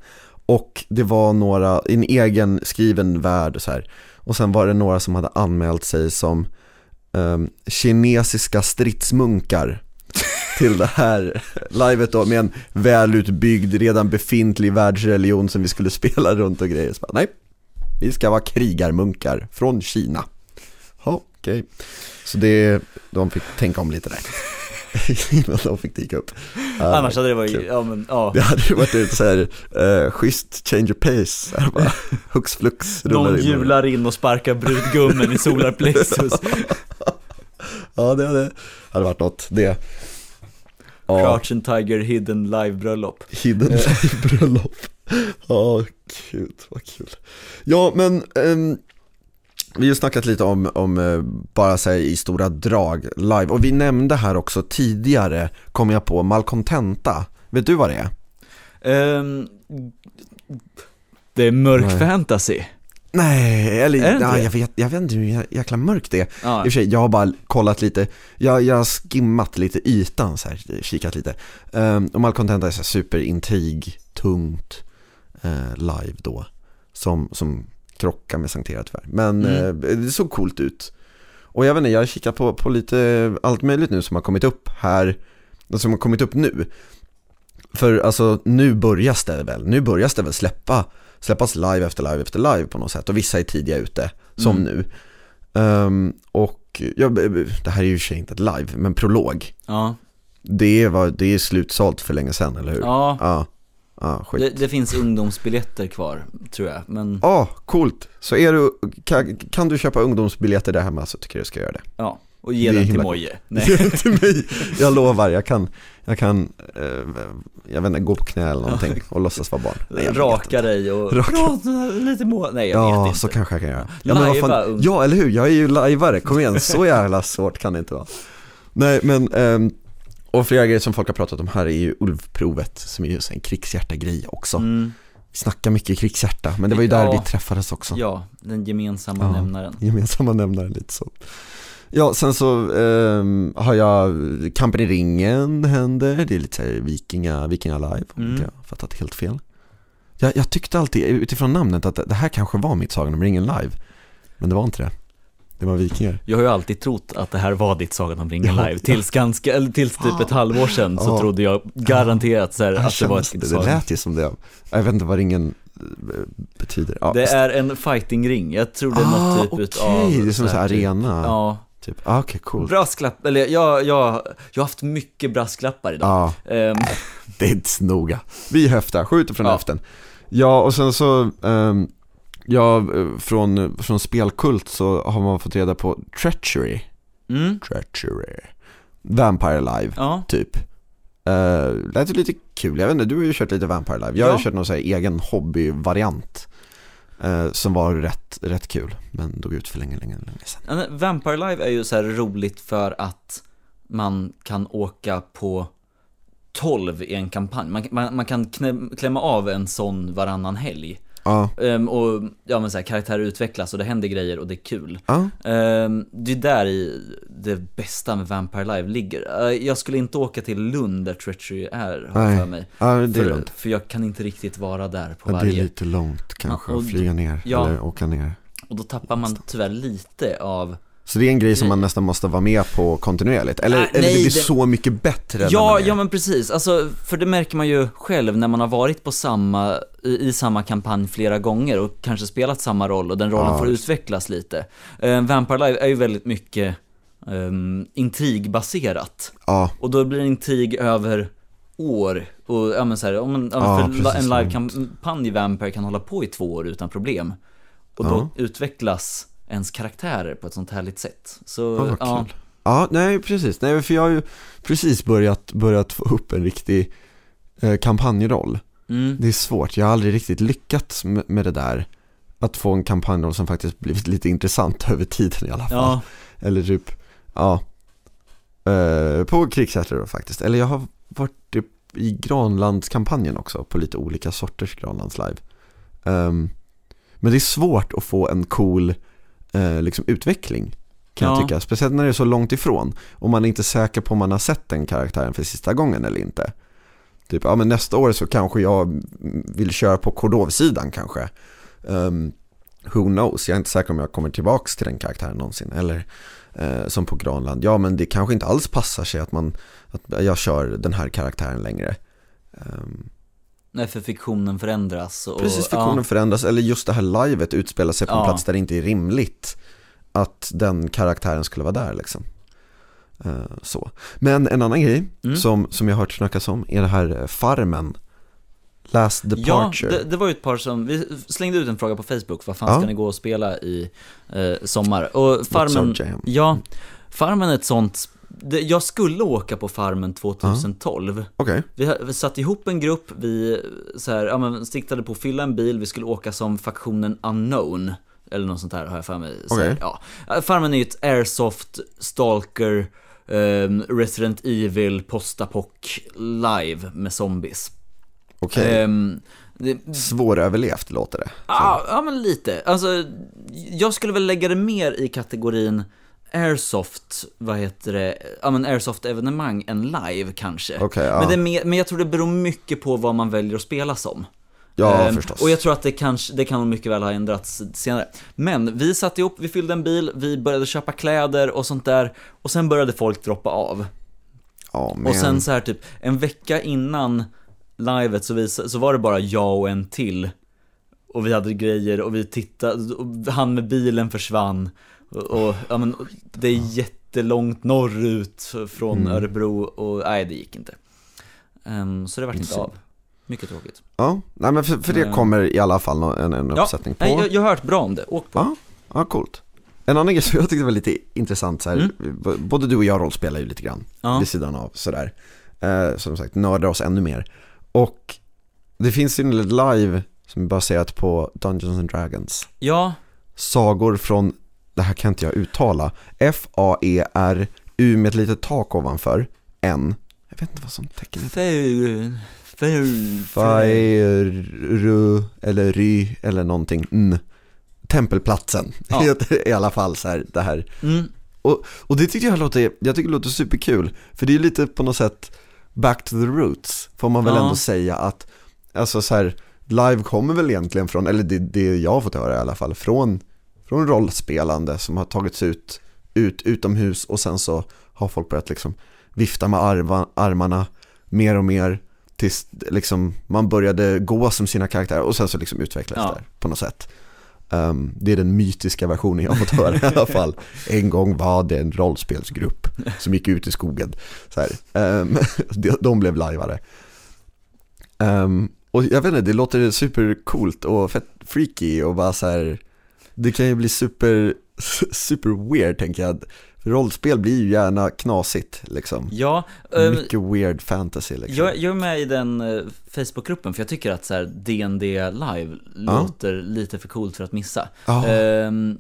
Och det var några, i en egen skriven värld och så här. Och sen var det några som hade anmält sig som ehm, kinesiska stridsmunkar till det här livet då med en välutbyggd, redan befintlig världsreligion som vi skulle spela runt och grejer. Bara, nej, vi ska vara krigarmunkar från Kina. Okej. Så det, de fick tänka om lite där. Innan de fick dyka upp. Annars hade det varit, kul. ja men, ja. Det hade ju varit lite såhär, uh, schysst change of pace, här bara, hux flux Någon in. hjular in och sparkar brudgummen i solarplexus. Ja, det hade, hade varit något, det. Ja, Crouch and Tiger Hidden live-bröllop. hidden live-bröllop. Ja, kul, vad kul. Ja, men ehm, vi har ju snackat lite om, om eh, bara här i stora drag live. Och vi nämnde här också tidigare, kom jag på, Malcontenta. Vet du vad det är? Ehm, det är mörk Nej. fantasy. Nej, eller Är det det? jag, vet, jag vet inte hur jä- jäkla mörkt det är. I Ja. och för sig, jag har bara kollat lite, jag, jag har skimmat lite ytan så här, kikat lite. Um, och Malcontenta är så här superintig, tungt, eh, live då. Som, som krockar med Sankt Era tyvärr. Men Mm. eh, det såg coolt ut. Och jag vet inte, jag har kikat på, på lite allt möjligt nu som har kommit upp här, som har kommit upp nu. För alltså nu börjas det väl, nu börjas det väl släppa, släppas live efter live efter live på något sätt och vissa är tidiga ute, som Mm. nu. Ehm, och ja, det här är ju sig inte ett live, men prolog. Ja, Det var, det är slutsålt för länge sedan, eller hur? ja. Ja, ja skit. Det, det finns ungdomsbiljetter kvar, tror jag. Men Ja, coolt. Så är du, kan, kan du köpa ungdomsbiljetter där hemma så tycker jag du ska göra det. ja, och ge Det den till Moje. Ge Nej. den till mig, jag lovar, jag kan, jag kan, eh, jag vet inte, gå på knä eller någonting och låtsas vara barn. Nej, vet Raka dig och Raka- prata lite må... Nej, jag vet Ja, inte. så kanske jag kan göra. Ja, men Lajva, fan, ja, eller hur? Jag är ju lajvare, kom igen, så jävla svårt kan det inte vara. Nej, men, ehm, och flera grejer som folk har pratat om här är ju Ulvprovet, som är ju en krigshjärta-grej också. Mm, Vi snackar mycket krigshjärta, men det var ju där Ja. vi träffades också. ja, den gemensamma Ja. nämnaren. Gemensamma nämnare lite så. Ja, sen så ehm, har jag Kampen i ringen händer, det är lite så här vikinga, vikinga live, om Mm. jag har fattat helt fel. Jag, jag tyckte alltid utifrån namnet att det här kanske var mitt Sagan om ringen live, men det var inte det. Det var vikingar. Jag har ju alltid trott att det här var ditt Sagan om ringen Ja, live, tills ganska, eller tills typ ett halvår sedan så Ja. trodde jag garanterat så här, Här att det var ett det, det lät ju som det. Jag vet inte vad ringen eh, betyder. Ja, Det är en fightingring, jag tror det är ah, något typ okej, utav det är som en typ- arena. Ja, Typ. Ah, okej, cool. brasklapp, eller jag, jag, jag har haft mycket brasklappar idag. Ja, Ehm, det är inte så noga. Vi höftar, skjuter från Ja. höften. Ja, och sen så, ehm, ja, eh, från, från spelkult så har man fått reda på Treachery. mm, Treachery. Vampire Live, ja, typ. Uh, lät ju lite kul, jag vet inte, du har ju kört lite Vampire Live. Jag har Ja. kört någon här egen hobbyvariant eh, som var rätt, rätt kul, men dog ut för länge, länge, länge sedan. Vampire Live är ju så här roligt för att man kan åka på 12 i en kampanj. Man, man, man kan knä, klämma av en sån varannan helg. Ja, Ehm, och ja men så här, karaktärer utvecklas och det händer grejer och det är kul. ja, Ehm, det är där i det bästa med Vampire Live ligger. Eh, jag skulle inte åka till Lund där Treachery är, har jag för mig. ja det är För, lugnt. för jag kan inte riktigt vara där på Ja, det är varje. lite långt kanske Ja, och- att flyga ner ja. eller åka ner. Och då tappar man tyvärr lite av Så det är en grej som man nästan måste vara med på kontinuerligt, eller, Nej, eller det blir det- så mycket bättre Ja, ja men precis. Alltså, för det märker man ju själv när man har varit på samma, i, i samma kampanj flera gånger och kanske spelat samma roll och den rollen Ja, får utvecklas lite. Uh, Vampire Live är ju väldigt mycket um, intrigbaserat. Ja, Och då blir det intrig över år. Och ja men så här, om en, ja, precis, en live-kampanj i Vampire kan hålla på i två år utan problem. Och då utvecklas ens karaktärer på ett sånt härligt sätt. Så, vad ja. kul. Ja, nej precis. Nej, för jag har ju precis börjat, börjat få upp en riktig eh, kampanjroll. Mm. Det är svårt, jag har aldrig riktigt lyckats med, med det där. Att få en kampanjroll som faktiskt blivit lite intressant över tiden i alla fall. Ja, Eller typ, ja. Eh, på krigsherrar då faktiskt. Eller jag har varit i, Granlandskampanjen också, på lite olika sorters Granlandslive. Um, men det är svårt att få en cool eh, liksom utveckling, kan jag Ja. tycka. Speciellt när det är så långt ifrån. Och man är inte säker på om man har sett den karaktären för sista gången eller inte. Typ, ja men nästa år så kanske jag vill köra på Kordov-sidan kanske. Um, who knows, jag är inte säker om jag kommer tillbaks till den karaktären någonsin. Eller eh, som på Granland, ja men det kanske inte alls passar sig att, man, att jag kör den här karaktären längre. Ehm, nej för fiktionen förändras. Och, precis, fiktionen ja. förändras, eller just det här livet utspelar sig på en Ja. plats där det inte är rimligt att den karaktären skulle vara där liksom. Eh, så. Men en annan grej Mm. som, som jag har hört snackas om är det här eh, Farmen. Last Ja, Departure. det, det var ju ett par som, vi slängde ut en fråga på Facebook, vad fan Ja. ska ni gå och spela i eh, sommar? Och Farmen, ja, Farmen är ett sånt, jag skulle åka på Farmen 2012. Okej, Vi, har- vi satte ihop en grupp, vi så här, ja, men, siktade på att fylla en bil, vi skulle åka som faktionen Unknown. Eller något sånt här har jag för mig. Så här, Okej. ja. Farmen är ju ett Airsoft, Stalker, ehm, Resident Evil, Postapoc live med zombies. okej. Ehm, det, Svåröverlevt låter det. Ja, ja men lite. Alltså, jag skulle väl lägga det mer i kategorin Airsoft, vad heter det, ja men Airsoft-evenemang än live kanske. Okej, ja. men, det mer, men jag tror det beror mycket på vad man väljer att spela som. Ja, Ehm, förstås. Och jag tror att det kanske, det kan mycket väl ha ändrats senare. Men vi satte ihop, vi fyllde en bil, vi började köpa kläder och sånt där. Och sen började folk droppa av. men... Och sen så här typ, en vecka innan livet så, vis, så var det bara jag och en till. Och vi hade grejer och vi tittade, och han med bilen försvann. Och, ja men, det är jättelångt norrut från Mm. Örebro och nej det gick inte. Ehm, så det vart inte av. Mycket tråkigt. Ja, nej men för, för det Mm. kommer i alla fall en, en Ja, uppsättning på. nej, jag, jag har hört bra om det, åk på. Ja, ja, coolt. En annan grej som jag tyckte var lite intressant så här, Mm. både du och jag rollspelar ju lite grann Ja. vid sidan av sådär. Eh, som sagt, nördar oss ännu mer. Och det finns ju en live som är baserat på Dungeons and Dragons. Ja, Sagor från, det här kan inte jag uttala, F-A-E-R-U med ett litet tak ovanför, N. Jag vet inte vad som tecken heter. för, Fairu eller Ry eller någonting. N. Tempelplatsen Ja. heter i alla fall så här, det här. Mm, Och det tyckte jag låter, jag tycker det låter superkul. För det är lite på något sätt back to the roots, får man väl Ja. ändå säga att, alltså så här, live kommer väl egentligen från, eller det, det jag har fått höra i alla fall, från, från rollspelande som har tagits ut, ut utomhus och sen så har folk börjat liksom vifta med arva, armarna mer och mer tills liksom man började gå som sina karaktärer och sen så liksom utvecklades Ja. det på något sätt. Ehm, det är den mytiska versionen jag har fått höra i alla fall. En gång var det en rollspelsgrupp som gick ut i skogen. Så här. Ehm, de, blev lajvare. Ehm, och jag vet inte, det låter supercoolt och fett freaky och bara så här. Det kan ju bli super, super weird tänker jag. rollspel blir ju gärna knasigt liksom. Ja, eh, Mycket weird fantasy liksom. jag, jag är med i den eh, Facebookgruppen för jag tycker att så här, D&D live låter lite för coolt för att missa. Ja. Ehm,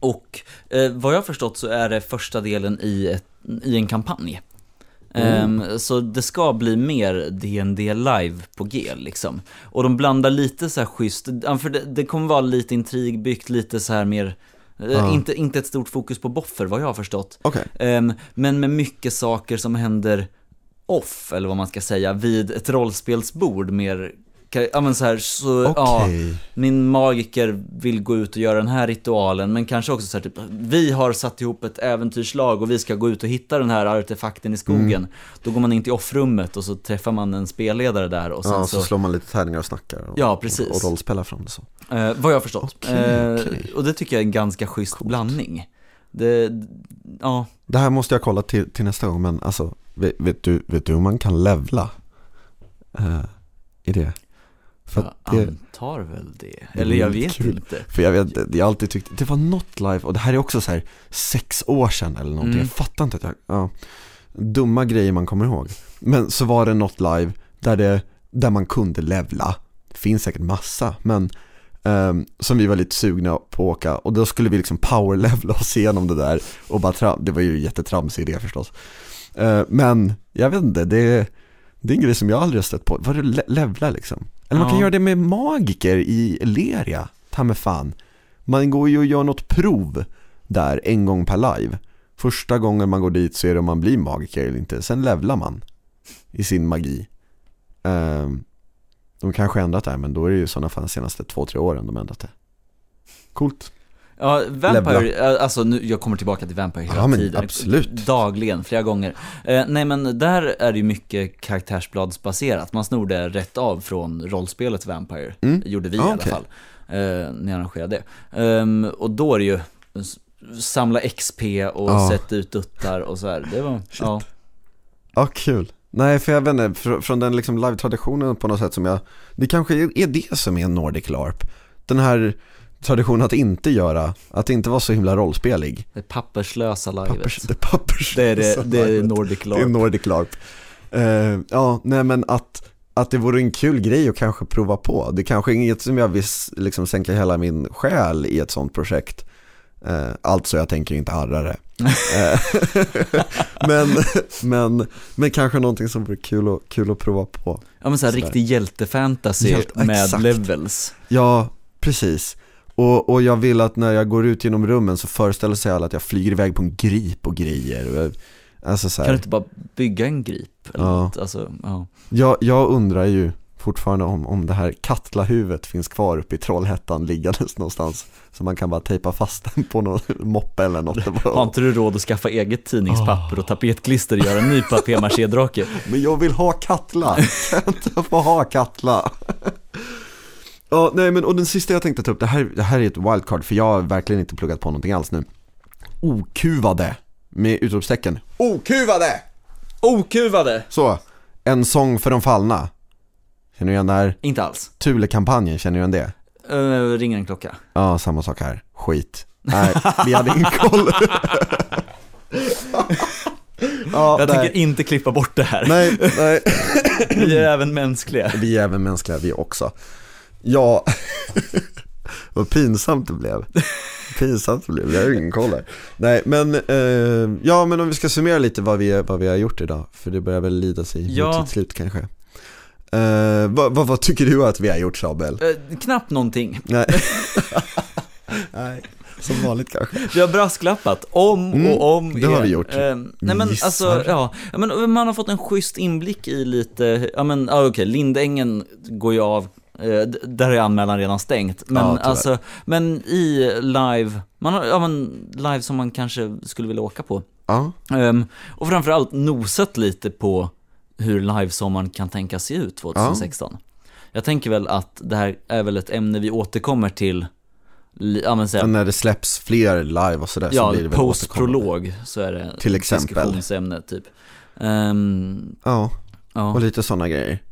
och eh, vad jag har förstått så är det första delen i, ett, i en kampanj. Ehm, Så det ska bli mer D&D live på G liksom. Och de blandar lite så här schysst, för det, det kommer vara lite intrigbyggt, lite så här mer, Ja. inte, inte ett stort fokus på boffer vad jag har förstått. Okej. Ehm, men med mycket saker som händer off, eller vad man ska säga, vid ett rollspelsbord mer, ja men så här, så, ja, Okej. min magiker vill gå ut och göra den här ritualen, men kanske också så här, typ, vi har satt ihop ett äventyrslag och vi ska gå ut och hitta den här artefakten i skogen. Mm. Då går man in till offrummet och så träffar man en spelledare där och sen Ja, så, så slår man lite tärningar och snackar och, Ja, precis. och rollspelar fram det så. eh, vad jag har förstått. Okej, Eh, okej. Och det tycker jag är en ganska schysst blandning. Det, ja, Det här måste jag kolla till, till nästa gång, men alltså, vet, vet, du, vet du om man kan levla eh, i det? För, jag det, antar väl det. Eller jag vet kul. inte. för jag vet, jag har alltid tyckt, det var något live, och det här är också så här sex år sedan eller någonting, Mm. jag fattar inte att jag, ja, dumma grejer man kommer ihåg. Men så var det något live där, det, där man kunde levla, det finns säkert massa, men ehm, som vi var lite sugna på att åka och då skulle vi liksom powerlevla oss igenom det där och bara det var ju jättetramsig idé förstås. Eh, men jag vet inte, det, det är en grej som jag aldrig har stött på, var det le- levla liksom? Eller man kan Ja. göra det med magiker i Leria, ta mig fan. Man går ju och gör något prov där en gång per live. Första gången man går dit så är det om man blir magiker eller inte, sen levlar man i sin magi. Ehm, de kanske ändrat det här men då är det ju sådana fall de senaste två, tre åren de ändrat det. Coolt. Ja, Vampire, eh, alltså nu, jag kommer tillbaka till Vampire hela Ja, men tiden. absolut. Dagligen, flera gånger. Eh, nej men där är det ju mycket karaktärsbladsbaserat. Man snor det rätt av från rollspelet Vampire. Mm. Gjorde vi Ah, i alla okej. fall. Eh, när jag arrangerade det. Ehm, och då är det ju samla XP och Ja. sätta ut duttar och så här. Det var, ja. Ja, kul. Nej, för jag vet inte, fr- från den liksom live-traditionen på något sätt som jag, det kanske är- är det som är Nordic LARP. Den här traditionen att inte göra, att inte vara så himla rollspelig. Det papperslösa livet. Pappers, det, pappers, det är det, det är Nordic Det är LARP. Nordic LARP. Eh, ja, nej men att, att det vore en kul grej att kanske prova på. Det kanske är inget som jag vill liksom sänka hela min själ i ett sånt projekt. Eh, alltså jag tänker inte arra det. Eh, men, men, men kanske någonting som vore kul, och, kul att prova på. Ja men så här Sådär. riktig hjältefantasy Hjälte- med exakt. levels. Ja, precis. Och, och jag vill att när jag går ut genom rummen så föreställer sig alla att jag flyger iväg på en grip och grejer. Alltså så här. Kan du inte bara bygga en grip? Eller Ja. något? Alltså, ja. Jag, jag undrar ju fortfarande om, om det här Katla-huvudet finns kvar uppe i Trollhättan liggandes någonstans. Så man kan bara tejpa fast den på någon moppe eller något. Har inte du råd att skaffa eget tidningspapper och tapetklister och göra en ny papier-maché-drake? Men jag vill ha Katla, kan jag inte få ha Katla? Ja, nej men och den sista jag tänkte ta upp, det här, det här är ett wildcard för jag har verkligen inte pluggat på någonting alls nu. Okuvade, med utropstecken. Okuvade! Okuvade! Så, en sång för de fallna. Känner du igen det här? Inte alls. Thule-kampanjen, känner du igen det? Uh, ringer en klocka. Ja, samma sak här. Skit. Nej, vi hade ingen koll. ja, Jag nej. tänker inte klippa bort det här. Nej, nej. Vi är även mänskliga. Vi är även mänskliga vi också. Ja, vad pinsamt det blev. Pinsamt det blev, jag har ingen koll här. Nej, men, eh, ja men om vi ska summera lite vad vi, vad vi har gjort idag, för det börjar väl lida sig Ja. mot sitt slut kanske. Eh, vad, vad, vad tycker du att vi har gjort Sabel? Eh, knappt någonting. Nej. Nej, som vanligt kanske. Vi har brasklappat om Mm, och om det har vi gjort. Eh, nej men Gissar. alltså, ja, men man har fått en schysst inblick i lite, ja men, ja, okej, Lindängen går ju av, där är anmälan redan stängt. Men Ja, alltså, men i live, man har, ja men live som man kanske skulle vilja åka på. Ja, Ehm, och framförallt nosat lite på hur livesommaren kan tänkas se ut 2016. Jag tänker väl att det här är väl ett ämne vi återkommer till, ja men och när det släpps fler live och sådär så Ja, blir det väl post-prolog så är det Till exempel. diskussionsämne typ. Ehm, Ja, ja. och lite sådana grejer.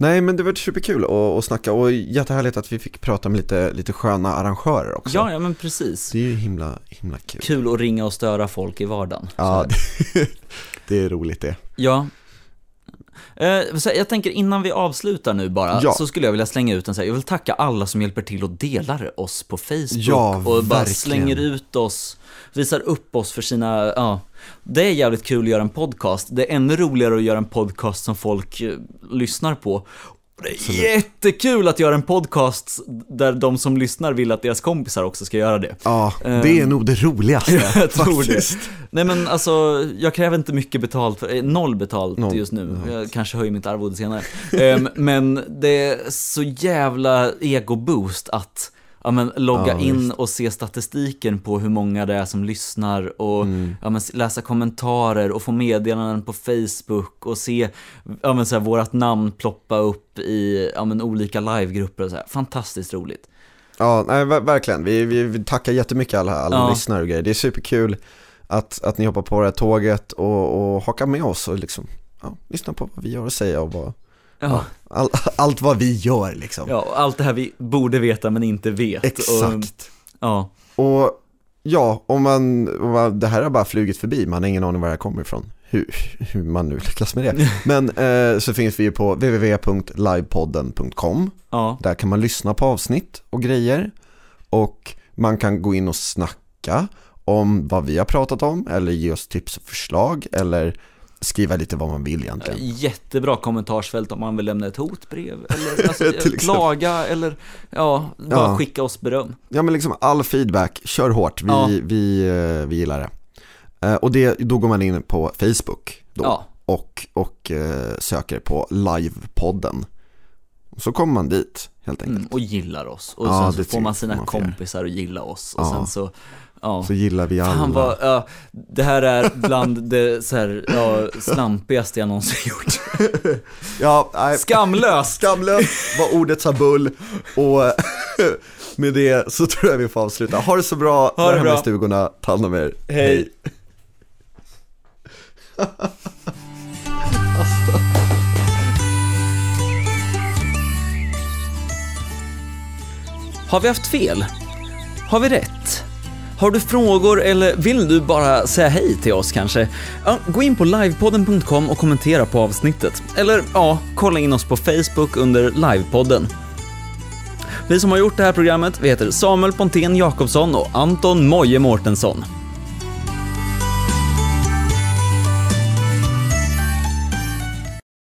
Nej men det var superkul att, att snacka och jättehärligt att vi fick prata med lite, lite sköna arrangörer också. Ja, ja men precis. Det är ju himla, himla kul. Kul att ringa och störa folk i vardagen. Ja, det, det är roligt det. Ja. Eh, jag tänker innan vi avslutar nu bara, Ja. så skulle jag vilja slänga ut en så här, jag vill tacka alla som hjälper till och delar oss på Facebook Ja, och bara verkligen. slänger ut oss, visar upp oss för sina, ja. Det är jävligt kul att göra en podcast, det är ännu roligare att göra en podcast som folk eh, lyssnar på. Och Det är Absolut. jättekul att göra en podcast där de som lyssnar vill att deras kompisar också ska göra det. Ja, Ehm, det är nog det roligaste jag tror det. faktiskt. Nej men alltså, jag kräver inte mycket betalt, för, eh, noll betalt Noll, just nu. ja. Jag kanske höjer mitt arvode senare. Ehm, men det är så jävla ego-boost att ja, men, logga Ja, in och se statistiken på hur många det är som lyssnar och Mm. ja, men, läsa kommentarer och få meddelanden på Facebook och se ja, men, så här, vårat namn ploppa upp i ja, men, olika livegrupper och så här. Fantastiskt roligt. Ja, nej, ver- verkligen. Vi, vi, vi tackar jättemycket alla, alla Ja. lyssnare och grejer. Det är superkul att, att ni hoppar på det här tåget och, och hakar med oss och liksom, ja, lyssna på vad vi har att säga och vad, Ja. all, allt vad vi gör liksom. Ja, och allt det här vi borde veta men inte vet. Och, Exakt. ja. Och ja, om man, om man, det här har bara flugit förbi, man har ingen aning var det här kommer ifrån. Hur, hur man nu lyckas med det. Men eh, så finns vi ju på www.livepodden.com. Ja, Där kan man lyssna på avsnitt och grejer. Och man kan gå in och snacka om vad vi har pratat om. Eller ge oss tips och förslag. Eller skriva lite vad man vill egentligen. jättebra kommentarsfält om man vill lämna ett hotbrev eller alltså, exempel. klaga eller ja, bara Ja. skicka oss beröm. Ja men liksom all feedback, kör hårt. Vi, Ja. vi, eh, vi gillar det. Eh, Och det, då går man in på Facebook då. Ja, och, och eh, söker på livepodden. Så kommer man dit helt enkelt. mm, och gillar oss. Och sen så får man sina man får kompisar att gilla oss. Och sen så, ja. Så gillar vi alla. Fan vad, ja, det här är bland det så här, ja, slampigaste jag någonsin gjort. Ja, nej, Skamlöst! skamlöst var ordet sa bull och med det så tror jag vi får avsluta. Ha det så bra, Ha där hemma bra. i stugorna, ta hand om er. Hej. Har vi haft fel? Har vi rätt? Har du frågor eller vill du bara säga hej till oss kanske? Ja, gå in på livepodden.com och kommentera på avsnittet. Eller ja, kolla in oss på Facebook under livepodden. Vi som har gjort det här programmet, vi heter Samuel Pontén Jakobsson och Anton Moje Mårtensson.